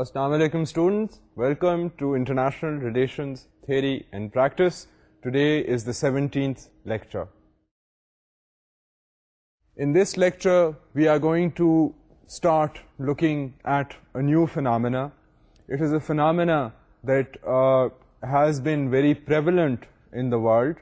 السلام علیکم students welcome to international relations theory and practice today is the seventeenth lecture in this lecture we are going to start looking at a new phenomena it is a phenomena that has been very prevalent in the world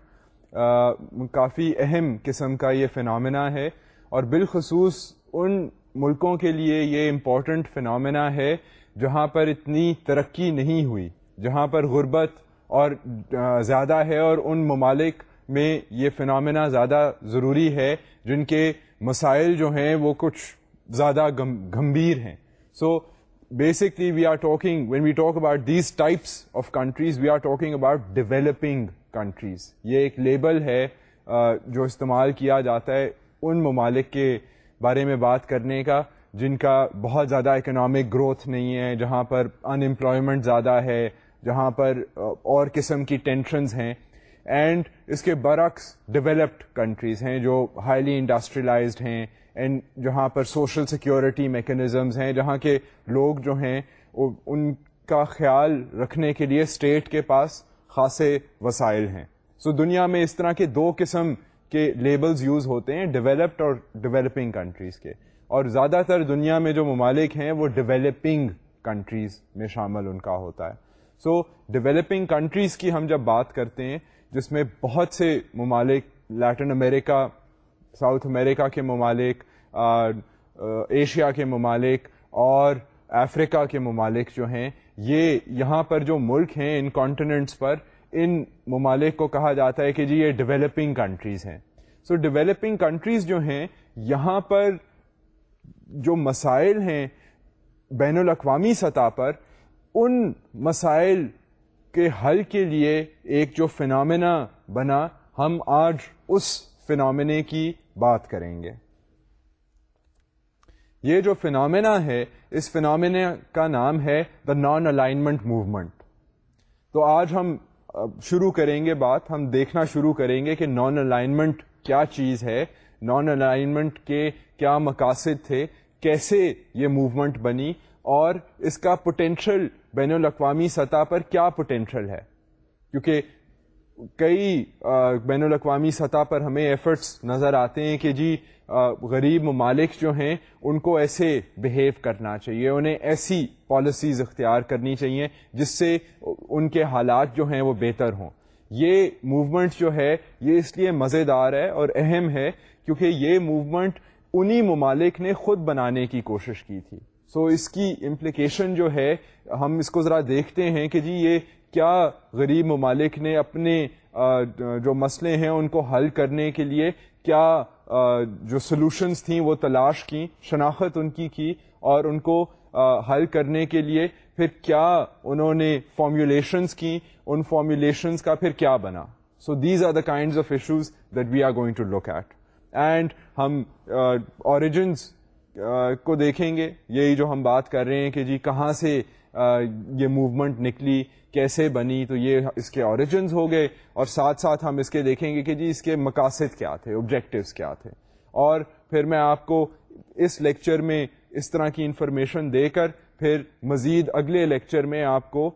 کافی اہم قسم کا یہ phenomenon ہے اور بالخصوص ان ملکوں کے لیے یہ امپورٹنٹ فنامنا ہے جہاں پر اتنی ترقی نہیں ہوئی جہاں پر غربت اور زیادہ ہے اور ان ممالک میں یہ فنامنا زیادہ ضروری ہے جن کے مسائل جو ہیں وہ کچھ زیادہ گھمبیر ہیں so basically we are talking when we talk about these types of countries we are talking about developing countries یہ ایک لیبل ہے جو استعمال کیا جاتا ہے ان ممالک کے بارے میں بات کرنے کا جن کا بہت زیادہ اکنامک گروتھ نہیں ہے جہاں پر انمپلائمنٹ زیادہ ہے جہاں پر اور قسم کی ٹینشنز ہیں اینڈ اس کے برعکس ڈیولپڈ کنٹریز ہیں جو ہائیلی انڈسٹریلائزڈ ہیں اینڈ جہاں پر سوشل سیکیورٹی میکینزمز ہیں جہاں کے لوگ جو ہیں ان کا خیال رکھنے کے لیے اسٹیٹ کے پاس خاصے وسائل ہیں سو so, دنیا میں اس طرح کے دو قسم کے لیبلز یوز ہوتے ہیں ڈیولپڈ اور ڈیولپنگ کنٹریز کے اور زیادہ تر دنیا میں جو ممالک ہیں وہ ڈیولپنگ کنٹریز میں شامل ان کا ہوتا ہے سو ڈیولپنگ کنٹریز کی ہم جب بات کرتے ہیں جس میں بہت سے ممالک لیٹن امریکہ ساؤتھ امریکہ کے ممالک ایشیا کے ممالک اور افریقہ کے ممالک جو ہیں یہ یہاں پر جو ملک ہیں ان کانٹیننٹس پر ان ممالک کو کہا جاتا ہے کہ جی یہ ڈیولپنگ کنٹریز ہیں سو ڈیولپنگ کنٹریز جو ہیں یہاں پر جو مسائل ہیں بین الاقوامی سطح پر ان مسائل کے حل کے لیے ایک جو فنامنا بنا ہم آج اس فنامنے کی بات کریں گے یہ جو فنامنا ہے اس فنامنا کا نام ہے دا نان الائنمنٹ موومنٹ تو آج ہم شروع کریں گے بات ہم دیکھنا شروع کریں گے کہ نان الائنمنٹ کیا چیز ہے نان الائنمنٹ کے کیا مقاصد تھے کیسے یہ موومنٹ بنی اور اس کا پوٹینشل بین الاقوامی سطح پر کیا پوٹینشیل ہے کیونکہ کئی بین الاقوامی سطح پر ہمیں ایفرٹس نظر آتے ہیں کہ جی غریب ممالک جو ہیں ان کو ایسے بہیو کرنا چاہیے انہیں ایسی پالیسیز اختیار کرنی چاہیے جس سے ان کے حالات جو ہیں وہ بہتر ہوں یہ موومنٹ جو ہے یہ اس لیے مزیدار ہے اور اہم ہے کیونکہ یہ موومنٹ انہی ممالک نے خود بنانے کی کوشش کی تھی سو so اس کی امپلیکیشن جو ہے ہم اس کو ذرا دیکھتے ہیں کہ جی یہ کیا غریب ممالک نے اپنے جو مسئلے ہیں ان کو حل کرنے کے لیے کیا جو سلوشنز تھیں وہ تلاش کی شناخت ان کی کی اور ان کو حل کرنے کے لیے پھر کیا انہوں نے فارمولیشنس کی ان فارمولیشنس کا پھر کیا بنا so these are the kinds of issues that we are going to look at and ہم اوریجنس کو دیکھیں گے یہی جو ہم بات کر رہے ہیں کہ جی کہاں سے یہ موومنٹ نکلی کیسے بنی تو یہ اس کے اوریجنز ہو گئے اور ساتھ ساتھ ہم اس کے دیکھیں گے کہ جی اس کے مقاصد کیا تھے آبجیکٹوز کیا تھے اور پھر میں آپ کو اس لیکچر میں اس طرح کی انفارمیشن دے کر پھر مزید اگلے لیکچر میں آپ کو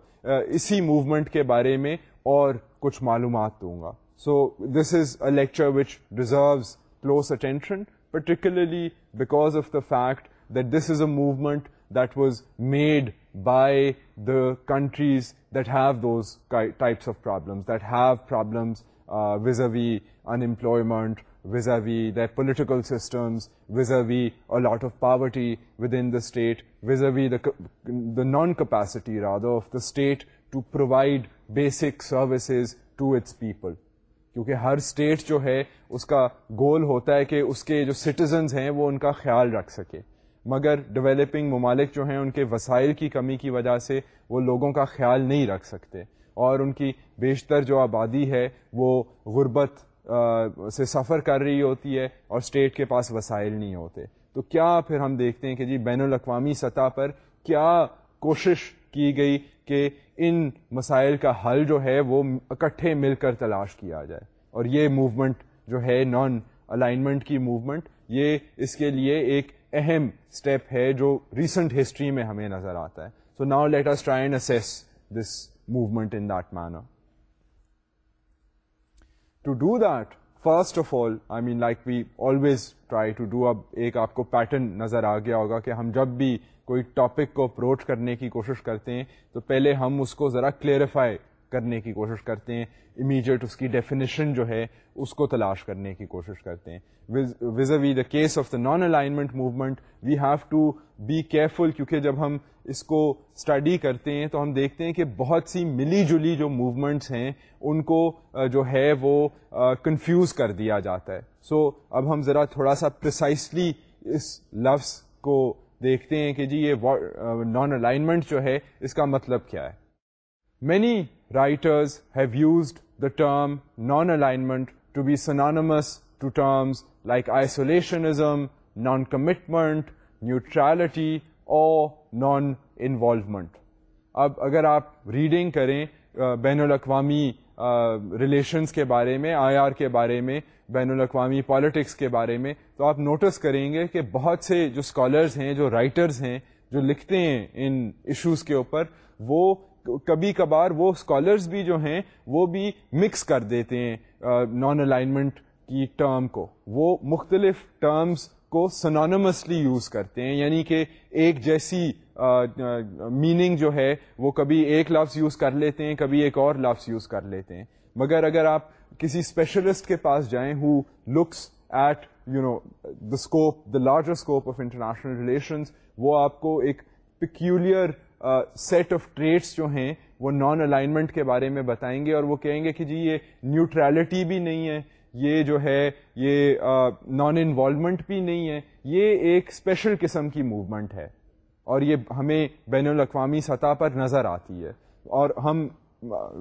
اسی موومنٹ کے بارے میں اور کچھ معلومات دوں گا so this is a lecture which deserves close attention, particularly because of the fact that this is a movement that was made by the countries that have those types of problems, that have problems uh, vis-a-vis unemployment, vis-a-vis their political systems, vis-a-vis a lot of poverty within the state, vis-a-vis the non-capacity, rather, of the state to provide basic services to its people. کیونکہ ہر state جو ہے اس کا گول ہوتا ہے کہ اس کے جو سٹیزنز ہیں وہ ان کا خیال رکھ سکے مگر ڈیولپنگ ممالک جو ہیں ان کے وسائل کی کمی کی وجہ سے وہ لوگوں کا خیال نہیں رکھ سکتے اور ان کی بیشتر جو آبادی ہے وہ غربت سے سفر کر رہی ہوتی ہے اور اسٹیٹ کے پاس وسائل نہیں ہوتے تو کیا پھر ہم دیکھتے ہیں کہ جی بین الاقوامی سطح پر کیا کوشش کی گئی کہ ان مسائل کا حل جو ہے وہ اکٹھے مل کر تلاش کیا جائے اور یہ موومنٹ جو ہے نان الائنمنٹ کی موومنٹ یہ اس کے لیے ایک اہم اسٹیپ ہے جو ریسنٹ ہسٹری میں ہمیں نظر آتا ہے so now let us try and assess this movement in that manner to do that first of all I mean like we always try to do اب ایک آپ کو پیٹرن نظر آ گیا ہوگا کہ ہم جب بھی کوئی ٹاپک کو اپروچ کرنے کی کوشش کرتے ہیں تو پہلے ہم اس کو ذرا کلیئرفائی کرنے کی کوشش کرتے ہیں امیجیٹ اس کی ڈیفینیشن جو ہے اس کو تلاش کرنے کی کوشش کرتے ہیں was we the case of the non alignment movement we have to be careful کیونکہ جب ہم اس کو اسٹڈی کرتے ہیں تو ہم دیکھتے ہیں کہ بہت سی ملی جلی جو موومنٹس ہیں ان کو جو ہے وہ کنفیوز کر دیا جاتا ہے سو so, اب ہم ذرا تھوڑا سا پرسائسلی اس لفظ کو دیکھتے ہیں کہ جی یہ نان الائنمنٹ جو ہے اس کا مطلب کیا ہے many writers have used the term non alignment to be synonymous terms like isolationism non commitment neutrality اور نان انوالومنٹ اب اگر آپ ریڈنگ کریں بین الاقوامی ریلیشنس کے بارے میں آئی آر کے بارے میں بین الاقوامی پالیٹکس کے بارے میں تو آپ نوٹس کریں گے کہ بہت سے جو اسکالرز ہیں جو رائٹرز ہیں جو لکھتے ہیں ان ایشوز کے اوپر وہ کبھی کبھار وہ اسکالرس بھی جو ہیں وہ بھی مکس کر دیتے ہیں نان الائنمنٹ کی ٹرم کو وہ مختلف ٹرمز کو سنانمسلی یوز کرتے ہیں یعنی کہ ایک جیسی میننگ جو ہے وہ کبھی ایک لفظ یوز کر لیتے ہیں کبھی ایک اور لفظ یوز کر لیتے ہیں مگر اگر آپ کسی اسپیشلسٹ کے پاس جائیں who looks at you know the scope the larger scope of international relations وہ آپ کو ایک پیکیولر سیٹ آف ٹریڈس جو ہیں وہ نان الائنمنٹ کے بارے میں بتائیں گے اور وہ کہیں گے کہ جی یہ نیوٹریلٹی بھی نہیں ہے یہ جو ہے یہ نان انوالومنٹ بھی نہیں ہے یہ ایک اسپیشل قسم کی موومنٹ ہے اور یہ ہمیں بین الاقوامی سطح پر نظر آتی ہے اور ہم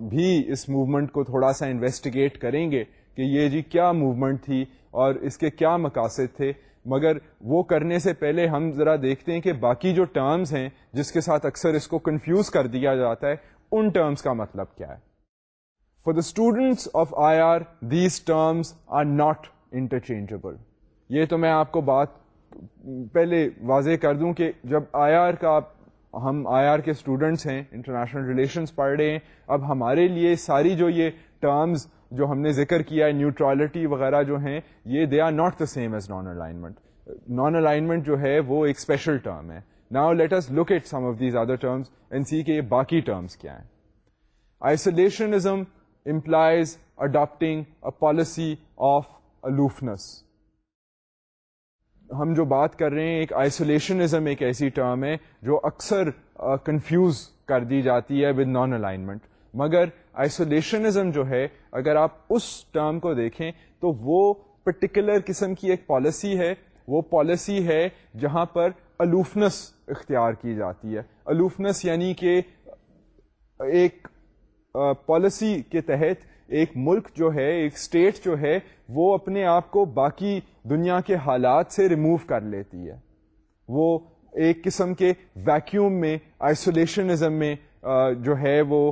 بھی اس موومنٹ کو تھوڑا سا انویسٹیگیٹ کریں گے کہ یہ جی کیا موومنٹ تھی اور اس کے کیا مقاصد تھے مگر وہ کرنے سے پہلے ہم ذرا دیکھتے ہیں کہ باقی جو ٹرمز ہیں جس کے ساتھ اکثر اس کو کنفیوز کر دیا جاتا ہے ان ٹرمز کا مطلب کیا ہے for the students of I R these terms are not interchangeable یہ تو میں آپ کو بات پہلے واضح کر دوں کہ جب آئی آر کا آپ ہم آئی آر کے اسٹوڈنٹس ہیں انٹرنیشنل ریلیشنس پڑھ رہے ہیں اب ہمارے لیے ساری جو یہ ٹرمز جو ہم نے ذکر کیا ہے نیوٹرالٹی وغیرہ جو ہیں یہ they are not the same as non alignment non alignment جو ہے وہ ایک اسپیشل ٹرم ہے نا let's look at some of these other terms N سی کے باقی ٹرمس کیا ہیں isolationism implies adopting a policy of aloofness ہم جو بات کر رہے ہیں ایک آئسولیشنزم ایک ایسی ٹرم ہے جو اکثر کنفیوز uh, کر دی جاتی ہے ود نان الائنمنٹ مگر آئسولیشنزم جو ہے اگر آپ اس ٹرم کو دیکھیں تو وہ پرٹیکولر قسم کی ایک پالیسی ہے وہ پالیسی ہے جہاں پر الوفنس اختیار کی جاتی ہے الوفنس یعنی کہ ایک پالیسی کے تحت ایک ملک جو ہے ایک اسٹیٹ جو ہے وہ اپنے آپ کو باقی دنیا کے حالات سے ریموو کر لیتی ہے وہ ایک قسم کے ویکیوم میں آئسولیشنزم میں جو ہے وہ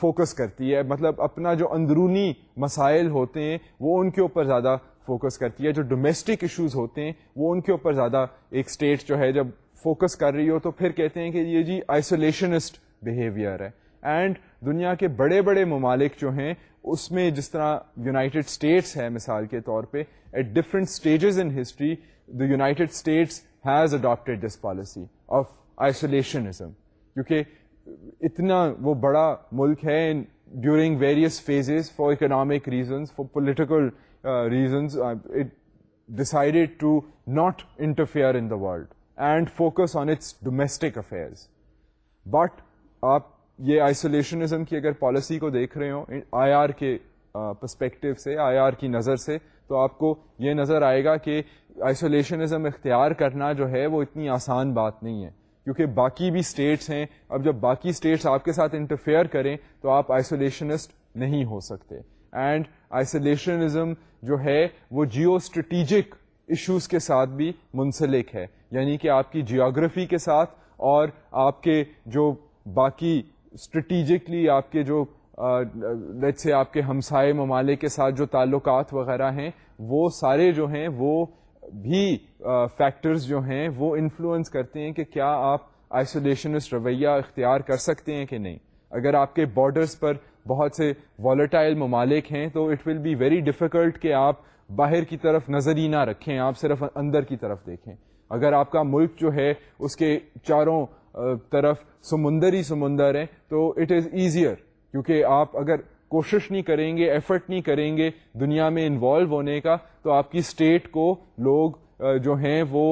فوکس کرتی ہے مطلب اپنا جو اندرونی مسائل ہوتے ہیں وہ ان کے اوپر زیادہ فوکس کرتی ہے جو ڈومیسٹک ایشوز ہوتے ہیں وہ ان کے اوپر زیادہ ایک اسٹیٹ جو ہے جب فوکس کر رہی ہو تو پھر کہتے ہیں کہ یہ جی آئسولیشنسٹ بہیویئر ہے اینڈ دنیا کے بڑے بڑے ممالک جو ہیں اس میں جس طرح یونائٹیڈ اسٹیٹس ہے مثال کے طور پہ at different stages in history the United States has adopted this policy of isolationism کیونکہ اتنا وہ بڑا ملک ہے during various phases for economic reasons for political reasons it decided to not interfere in the world and focus on its domestic affairs but آپ یہ isolationism کی اگر پالیسی کو دیکھ رہے ہوں آئی آر کے پرسپیکٹو uh, سے آئی آر کی نظر سے تو آپ کو یہ نظر آئے گا کہ آئسولیشنزم اختیار کرنا جو ہے وہ اتنی آسان بات نہیں ہے کیونکہ باقی بھی اسٹیٹس ہیں اب جب باقی اسٹیٹس آپ کے ساتھ انٹرفیئر کریں تو آپ آئسولیشنسٹ نہیں ہو سکتے اینڈ آئسولیشنزم جو ہے وہ جیو اسٹریٹجک ایشوز کے ساتھ بھی منسلک ہے یعنی کہ آپ کی جیوگرفی کے ساتھ اور آپ کے جو باقی اسٹریٹیجکلی آپ کے جو سے آپ کے ہمسائے ممالک کے ساتھ جو تعلقات وغیرہ ہیں وہ سارے جو ہیں وہ بھی فیکٹرز جو ہیں وہ انفلوئنس کرتے ہیں کہ کیا آپ آئسولیشنسٹ رویہ اختیار کر سکتے ہیں کہ نہیں اگر آپ کے بارڈرز پر بہت سے والیٹائل ممالک ہیں تو it will be very difficult کہ آپ باہر کی طرف نظر ہی نہ رکھیں آپ صرف اندر کی طرف دیکھیں اگر آپ کا ملک جو ہے اس کے چاروں طرف سمندر ہی سمندر ہیں تو اٹ از ایزیئر کیونکہ آپ اگر کوشش نہیں کریں گے ایفرٹ نہیں کریں گے دنیا میں انوالو ہونے کا تو آپ کی اسٹیٹ کو لوگ جو ہیں وہ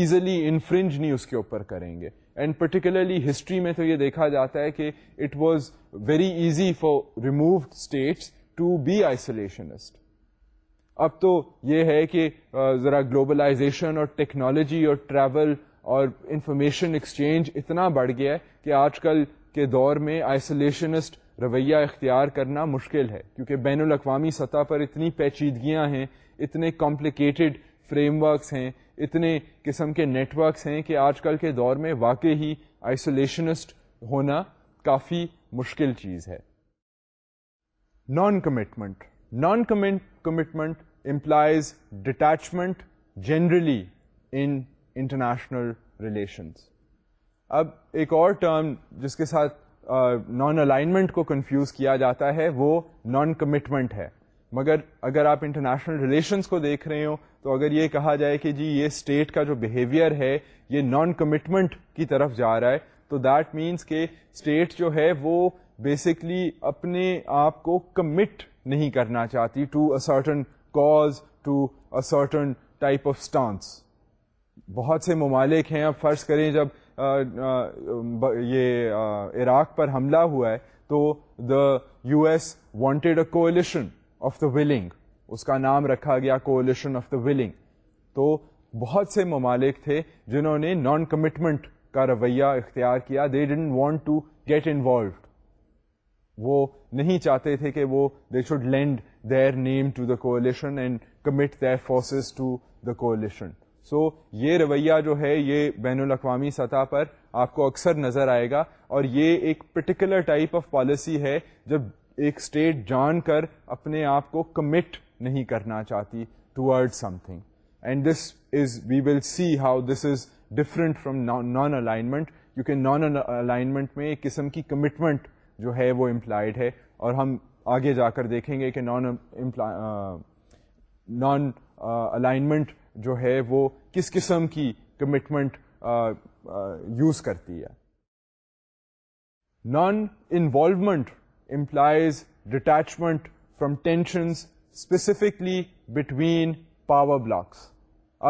ایزلی انفرنج نہیں اس کے اوپر کریں گے اینڈ پرٹیکولرلی ہسٹری میں تو یہ دیکھا جاتا ہے کہ it was very easy for remote states to be isolationist اب تو یہ ہے کہ ذرا گلوبلائزیشن اور ٹیکنالوجی اور ٹریول اور انفارمیشن ایکسچینج اتنا بڑھ گیا ہے کہ آج کل کے دور میں آئسولیشنسٹ رویہ اختیار کرنا مشکل ہے کیونکہ بین الاقوامی سطح پر اتنی پیچیدگیاں ہیں اتنے کمپلیکیٹڈ فریم ورکس ہیں اتنے قسم کے نیٹ ورکس ہیں کہ آج کل کے دور میں واقع ہی آئسولیشنسٹ ہونا کافی مشکل چیز ہے non commitment non commitment implies detachment generally in international relations اب ایک اور ٹرم جس کے ساتھ نان الائنمنٹ کو کنفیوز کیا جاتا ہے وہ نان کمٹمنٹ ہے مگر اگر آپ انٹرنیشنل ریلیشنس کو دیکھ رہے ہو تو اگر یہ کہا جائے کہ جی یہ اسٹیٹ کا جو بہیویئر ہے یہ نان کمٹمنٹ کی طرف جا رہا ہے تو دیٹ مینس کہ اسٹیٹ جو ہے وہ بیسکلی اپنے آپ کو کمٹ نہیں کرنا چاہتی to a certain cause to a certain type of stance بہت سے ممالک ہیں اب فرض کریں جب یہ عراق پر حملہ ہوا ہے تو the U S wanted a coalition of the willing اس کا نام رکھا گیا کولیشن آف دا ولنگ تو بہت سے ممالک تھے جنہوں نے نان کمٹمنٹ کا رویہ اختیار کیا they don't want to get involved وہ نہیں چاہتے تھے کہ وہ they should lend their name to the coalition and commit their forces to the coalition so یہ رویہ جو ہے یہ بین الاقوامی سطح پر آپ کو اکثر نظر آئے گا اور یہ ایک پرٹیکولر ٹائپ آف پالیسی ہے جب ایک اسٹیٹ جان کر اپنے آپ کو کمٹ نہیں کرنا چاہتی toward something and this is we will see how this is different from non alignment کیونکہ نان الائنمنٹ میں ایک قسم کی کمٹمنٹ جو ہے وہ امپلائڈ ہے اور ہم آگے جا کر دیکھیں گے کہ نان نان الائنمنٹ جو ہے وہ کس قسم کی کمٹمنٹ یوز کرتی ہے non involvement implies detachment from tension specifically between power blocs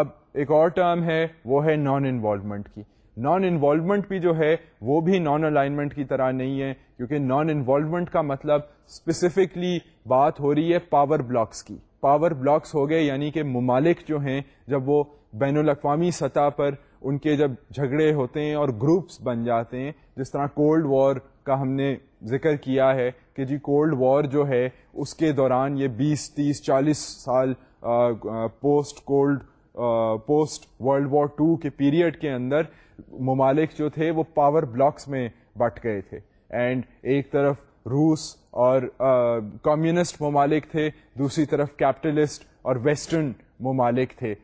اب ایک اور ٹرم ہے وہ ہے نان انوالومنٹ کی نان انوالومنٹ بھی جو ہے وہ بھی نان الائنمنٹ کی طرح نہیں ہے کیونکہ نان انوالومنٹ کا مطلب اسپیسیفکلی بات ہو رہی ہے پاور بلاکس کی پاور بلاکس ہو گئے یعنی کہ ممالک جو ہیں جب وہ بین الاقوامی سطح پر ان کے جب جھگڑے ہوتے ہیں اور گروپس بن جاتے ہیں جس طرح کولڈ وار کا ہم نے ذکر کیا ہے کہ جی کولڈ وار جو ہے اس کے دوران یہ بیس تیس چالیس سال post cold post world war two کے پیریڈ کے اندر ممالک جو تھے وہ پاور بلاکس میں بٹ گئے تھے اینڈ ایک طرف روس اور کمیونسٹ ممالک تھے دوسری طرف کیپٹلسٹ اور ویسٹرن ممالک تھے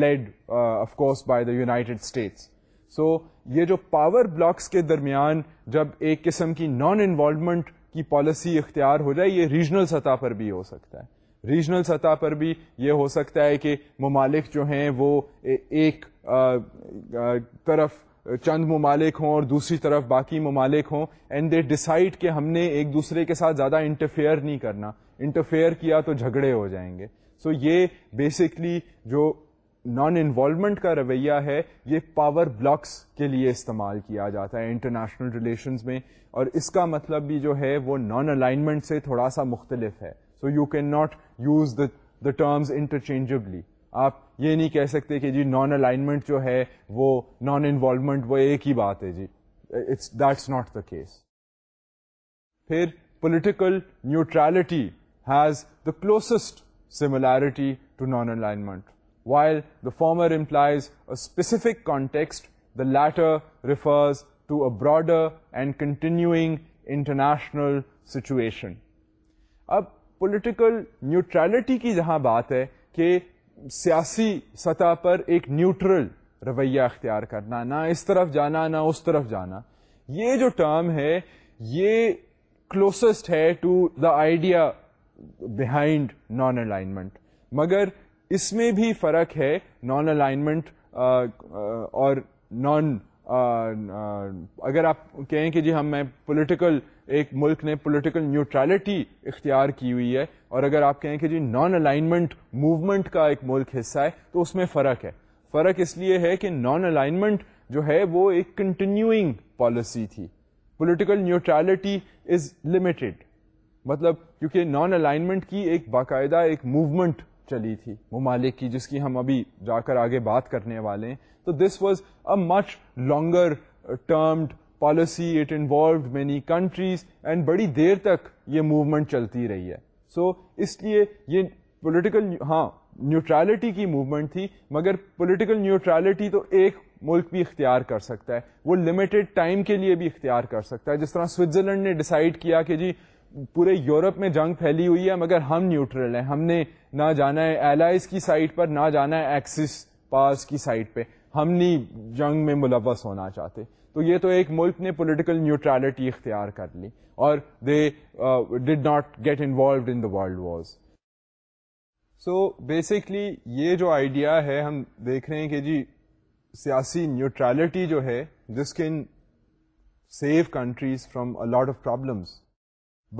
lead of course by the United States so یہ جو پاور بلاکس کے درمیان جب ایک قسم کی نان انوالومنٹ کی پالیسی اختیار ہو جائے یہ ریجنل سطح پر بھی ہو سکتا ہے ریجنل سطح پر بھی یہ ہو سکتا ہے کہ ممالک جو ہیں وہ ایک طرف چند ممالک ہوں اور دوسری طرف باقی ممالک ہوں اینڈ دے ڈسائڈ کہ ہم نے ایک دوسرے کے ساتھ زیادہ انٹرفیئر نہیں کرنا انٹرفیئر کیا تو جھگڑے ہو جائیں گے سو so یہ بیسکلی جو نان انوالومنٹ کا رویہ ہے یہ پاور بلاکس کے لیے استعمال کیا جاتا ہے انٹرنیشنل ریلیشنز میں اور اس کا مطلب بھی جو ہے وہ نان الائنمنٹ سے تھوڑا سا مختلف ہے so you can not use the terms interchangeably آپ یہ نہیں کہہ سکتے کہ جی نان الائنمنٹ جو ہے وہ نان انوالومنٹ وہ ایک ہی بات ہے جی it's that's not the case پھر political neutrality has the closest similarity to non alignment while the former implies a specific context the latter refers to a broader and continuing international situation اب political neutrality کی جہاں بات ہے کہ سیاسی سطح پر ایک نیوٹرل رویہ اختیار کرنا نہ اس طرف جانا نہ اس طرف جانا یہ جو ٹرم ہے یہ کلوسسٹ ہے to the idea behind non alignment مگر اس میں بھی فرق ہے نان الائنمنٹ اور نان اگر آپ کہیں کہ جی ہم میں پولیٹیکل ایک ملک نے پولیٹیکل نیوٹریلٹی اختیار کی ہوئی ہے اور اگر آپ کہیں کہ جی نان الائنمنٹ موومنٹ کا ایک ملک حصہ ہے تو اس میں فرق ہے فرق اس لیے ہے کہ نان الائنمنٹ جو ہے وہ ایک کنٹینیوئنگ پالیسی تھی پولیٹیکل نیوٹریلٹی از لمیٹڈ مطلب کیونکہ نان الائنمنٹ کی ایک باقاعدہ ایک موومنٹ چلی تھی ممالک کی جس کی ہم ابھی جا کر آگے بات کرنے والے ہیں تو this was a much longer termed policy it involved many countries and بڑی دیر تک یہ موومنٹ چلتی رہی ہے سو so, اس لیے یہ پولیٹیکل ہاں نیوٹریلٹی کی موومنٹ تھی مگر پولیٹیکل نیوٹریلٹی تو ایک ملک بھی اختیار کر سکتا ہے وہ لمیٹیڈ ٹائم کے لیے بھی اختیار کر سکتا ہے جس طرح سوئٹزرلینڈ نے ڈیسائیڈ کیا کہ جی پورے یورپ میں جنگ پھیلی ہوئی ہے مگر ہم نیوٹرل ہیں ہم نے نہ جانا ہے ایلائز کی سائٹ پر نہ جانا ہے ایکسس پاس کی سائٹ پہ ہم نہیں جنگ میں ملوث ہونا چاہتے تو یہ تو ایک ملک نے پولیٹیکل نیوٹریلٹی اختیار کر لی اور they did not get involved in the world wars so basically یہ جو آئیڈیا ہے ہم دیکھ رہے ہیں کہ جی سیاسی نیوٹریلٹی جو ہے this can save countries from lot of problems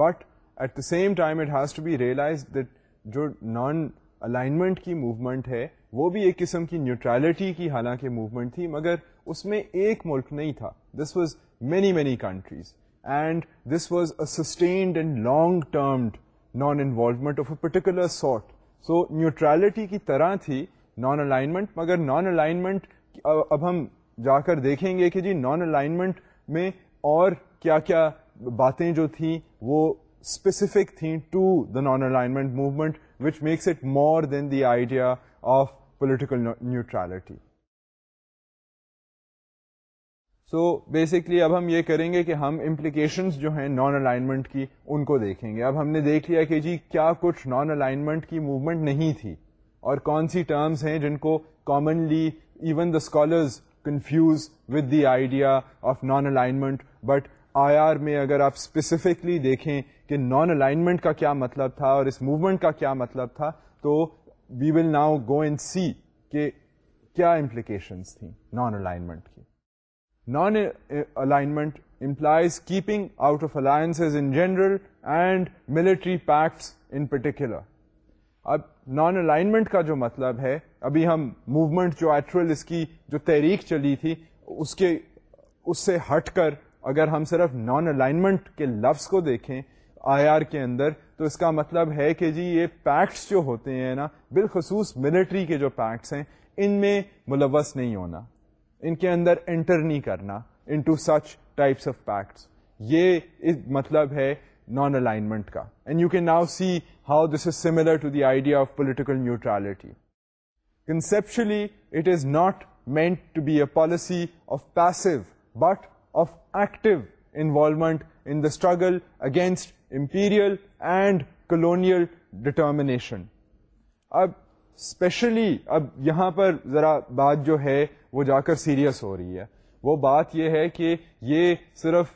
but at the same time it has to be realize that جو نان الائنمنٹ کی موومنٹ ہے وہ بھی ایک قسم کی نیوٹریلٹی کی حالانکہ موومنٹ تھی مگر اس میں ایک ملک نہیں تھا this was many many countries and this was a sustained and long termed non involvement of a particular sort so neutrality کی طرح تھی نان الائنمنٹ مگر نان الائنمنٹ اب ہم جا کر دیکھیں گے کہ جی نان الائنمنٹ میں اور کیا کیا باتیں جو تھیں وہ اسپیسیفک تھیں to the non alignment movement which makes it more than the idea of political neutrality so basically اب ہم یہ کریں گے کہ ہم امپلیکیشنز جو ہیں نان الائنمنٹ کی ان کو دیکھیں گے اب ہم نے دیکھ لیا کہ جی کیا کچھ نان الائنمنٹ کی موومنٹ نہیں تھی اور کون سی ٹرمز ہیں جن کو commonly even the scholars confuse with the idea of non alignment but I R میں اگر آپ اسپیسیفکلی دیکھیں کہ نان الائنمنٹ کا کیا مطلب تھا اور اس موومنٹ کا کیا مطلب تھا تو we will now go and see کہ کیا امپلیکیشنس تھیں نان الائنمنٹ کی alignment implies keeping out of alliance in general and military pacts in particular اب نان الائنمنٹ کا جو مطلب ہے ابھی ہم موومنٹ جو ایٹرل اس کی جو تحریک چلی تھی اس کے اس سے ہٹ کر اگر ہم صرف نان الائنمنٹ کے لفظ کو دیکھیں آئی آر کے اندر تو اس کا مطلب ہے کہ جی یہ پیکٹس جو ہوتے ہیں نا بالخصوص ملٹری کے جو پیکٹس ہیں ان میں ملوث نہیں ہونا ان کے اندر انٹر نہیں کرنا into such types of pacts یہ مطلب ہے نان الائنمنٹ کا and you can now see how this is similar to the idea of political neutrality conceptually it is not meant to be a policy of passive but of active involvement in the struggle against imperial and colonial determination اب especially اب یہاں پر ذرا بات جو ہے وہ جا کر سیریس ہو رہی ہے وہ بات یہ ہے کہ یہ صرف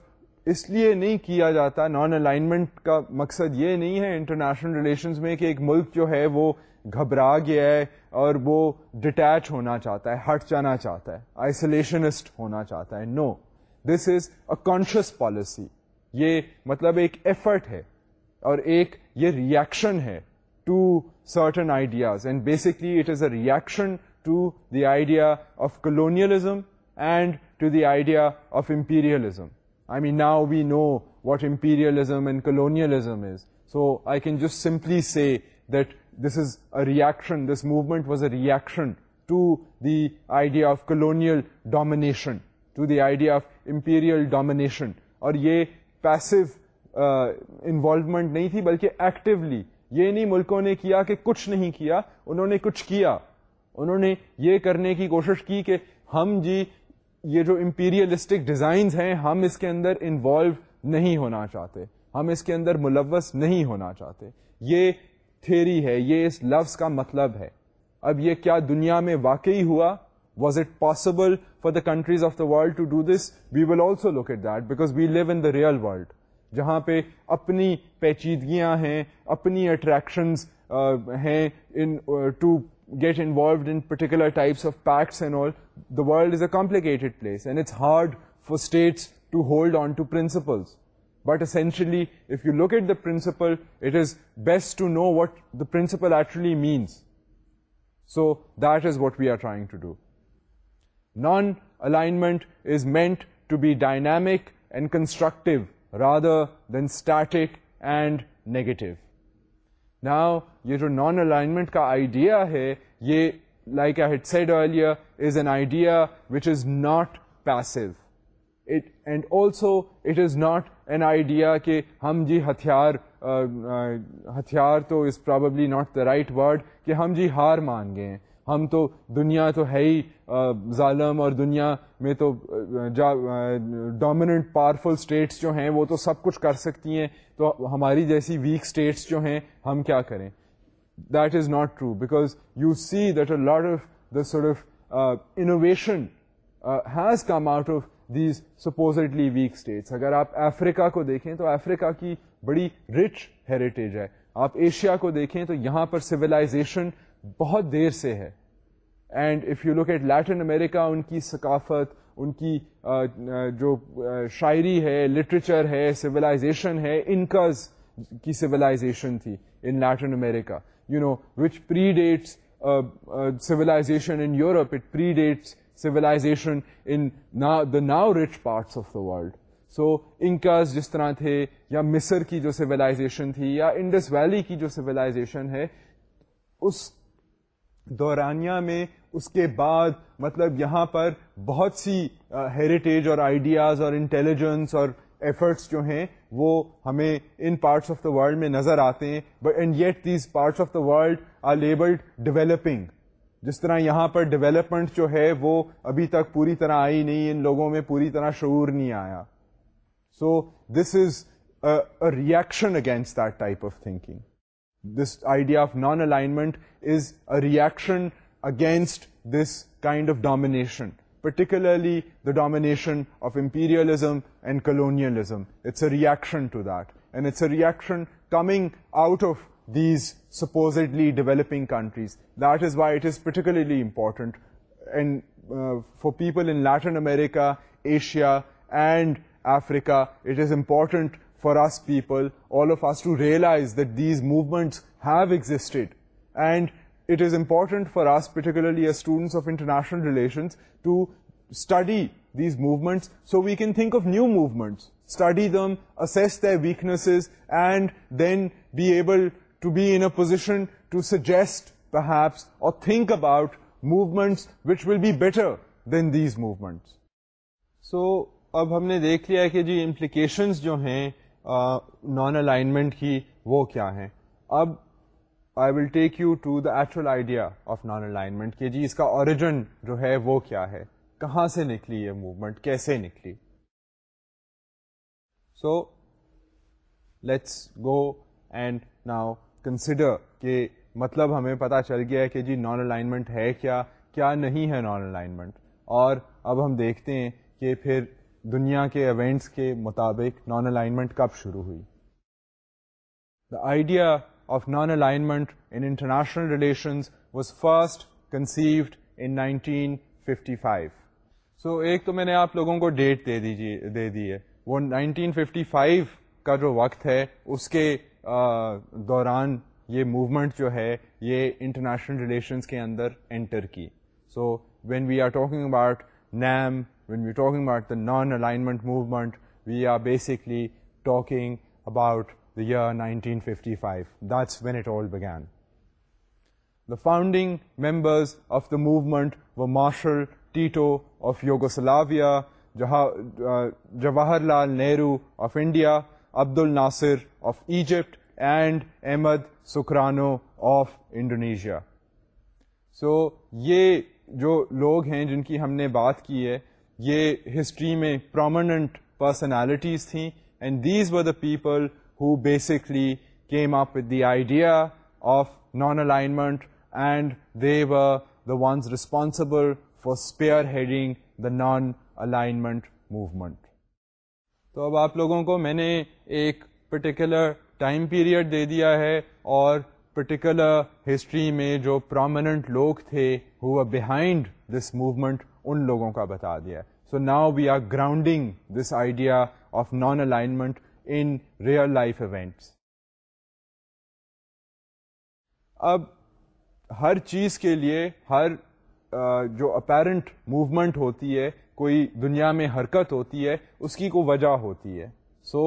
اس لیے نہیں کیا جاتا نان الائنمنٹ کا مقصد یہ نہیں ہے انٹرنیشنل ریلیشنز میں کہ ایک ملک جو ہے وہ گھبرا گیا ہے اور وہ ڈٹیچ ہونا چاہتا ہے ہٹ جانا چاہتا ہے آئسولیشنسٹ ہونا چاہتا ہے no this is a conscious policy یہ مطلب ایک ایفرٹ ہے اور ایک یہ ریئیکشن ہے to certain ideas and basically it is a reaction to the idea of colonialism and to the idea of imperialism I me now we know what imperialism and colonialism is so I can just simply see that this is a reaction this movement was a reaction to the idea of colonial domination to the idea of imperial domination اور یہ passive involvement uh, نہیں تھی بلکہ actually یہ نہیں ملکوں نے کیا کہ کچھ نہیں کیا انہوں نے کچھ کیا انہوں نے یہ کرنے کی کوشش کی کہ ہم جی یہ جو امپیریلسٹک ڈیزائنز ہیں ہم اس کے اندر انوالو نہیں ہونا چاہتے ہم اس کے اندر ملوث نہیں ہونا چاہتے یہ تھیری ہے یہ اس لفظ کا مطلب ہے اب یہ کیا دنیا میں واقعی ہوا was it possible for the countries of the world to do this we will also locate that because we live in the real world جہاں پہ اپنی پیچیدگیاں ہیں اپنی اٹریکشنز ہیں in to get involved in particular types of pacts and all the world is a complicated place and it's hard for states to hold on to principles but essentially if you look at the principle it is best to know what the principle actually means so that is what we are trying to do non alignment is meant to be dynamic and constructive rather than static and negative نا یہ جو non allot کا idea ہے یہ like a head side oil is an idea which is not passive and also it is not an idea کہ ہم جی ہتھیار ہتھیار تو is probably not the right word کہ ہم جی ہار مانگ گئے ہم تو دنیا تو ہے ہی ظالم اور دنیا میں تو ڈومیننٹ پاورفل اسٹیٹس جو ہیں وہ تو سب کچھ کر سکتی ہیں تو ہماری جیسی ویک اسٹیٹس جو ہیں ہم کیا کریں that is not true because you see that a lot of the of innovation has come out of these supposedly weak states اگر آپ افریقہ کو دیکھیں تو افریقہ کی بڑی رچ ہیریٹیج ہے آپ ایشیا کو دیکھیں تو یہاں پر سویلائزیشن بہت دیر سے ہے and if you look at Latin America ان کی ثقافت ان کی جو شاعری ہے لٹریچر ہے سولائزیشن ہے انکز کی سویلائزیشن تھی in Latin America you know which predates civilization in Europe it predates in the now rich parts of the world so Incas جس طرح تھے یا مصر کی جو سولائزیشن تھی یا انڈس ویلی کی جو سولائزیشن ہے اس دورانیہ میں اس کے بعد مطلب یہاں پر بہت سی ہیریٹیج اور آئیڈیاز اور انٹیلیجنس اور ایفرٹس جو ہیں وہ ہمیں ان پارٹس آف دا ورلڈ میں نظر آتے ہیں but yet these parts of the world are labelled developing جس طرح یہاں پر ڈیولپمنٹ جو ہے وہ ابھی تک پوری طرح آئی نہیں ان لوگوں میں پوری طرح شعور نہیں آیا so this is reaction against that type of thinking this idea of non alignment is a reaction against this kind of domination, particularly the domination of imperialism and colonialism. It's a reaction to that, and it's a reaction coming out of these supposedly developing countries. That is why it is particularly important, and uh, for people in Latin America, Asia, and Africa, it is important for us people, all of us, to realize that these movements have existed, and it is important for us particularly international relation these movements so we can think of new movements them assess the weaknesses and then be able position to suggest he think about movements which will be better than these movements so اب ہم نے دیکھ لیا کہ جی implications جو ہیں نان الانمنٹ کی وہ کیا ہیں اب I will take you to the actual idea of non alignment کہ جی اس کا اوریجن جو ہے وہ کیا ہے کہاں سے نکلی یہ موومنٹ کیسے نکلی so let's go and now consider کہ مطلب ہمیں پتا چل گیا کہ جی نان الائنمنٹ ہے کیا کیا نہیں ہے نان الائنمنٹ اور اب ہم دیکھتے ہیں کہ پھر دنیا کے ایونٹس کے مطابق نان الائنمنٹ کب شروع ہوئی the idea of non alignment in international was first conceived in nineteen fifty five so ایک تو میں نے آپ لوگوں کو ڈیٹ دے دیجیے دے دی ہے وہ نائنٹین ففٹی فائیو کا جو وقت ہے اس کے دوران یہ موومنٹ جو ہے یہ انٹرنیشنل ریلیشنس کے اندر انٹر کی so when we are talking about NAM when we talking about the non alignment movement we are basically talking about the year 1955. That's when it all began. The founding members of the movement were Marshal Tito of Yugoslavia, Jawaharlal Nehru of India, Abdul Nasir of Egypt, and Ahmed Sukrano of Indonesia. So, yeh جو لوگ ہیں جن کی ہم نے بات کی ہے یہ ہسٹری میں پرومنٹ پرسنالٹیز تھیں and these were the people who basically came up with the idea of non-alignment and they were the ones responsible for spearheading the non-alignment movement. تو اب آپ لوگوں کو میں نے ایک پرٹیکولر ٹائم پیریڈ دے دیا ہے اور پرٹیکولر ہسٹری میں جو پرومیننٹ لوگ تھے ہو بیہائنڈ دس موومنٹ ان لوگوں کا بتا دیا so now we are grounding this idea of non alignment in real life events اب ہر چیز کے لیے ہر جو اپیرنٹ موومنٹ ہوتی ہے کوئی دنیا میں حرکت ہوتی ہے اس کی کوئی وجہ ہوتی ہے سو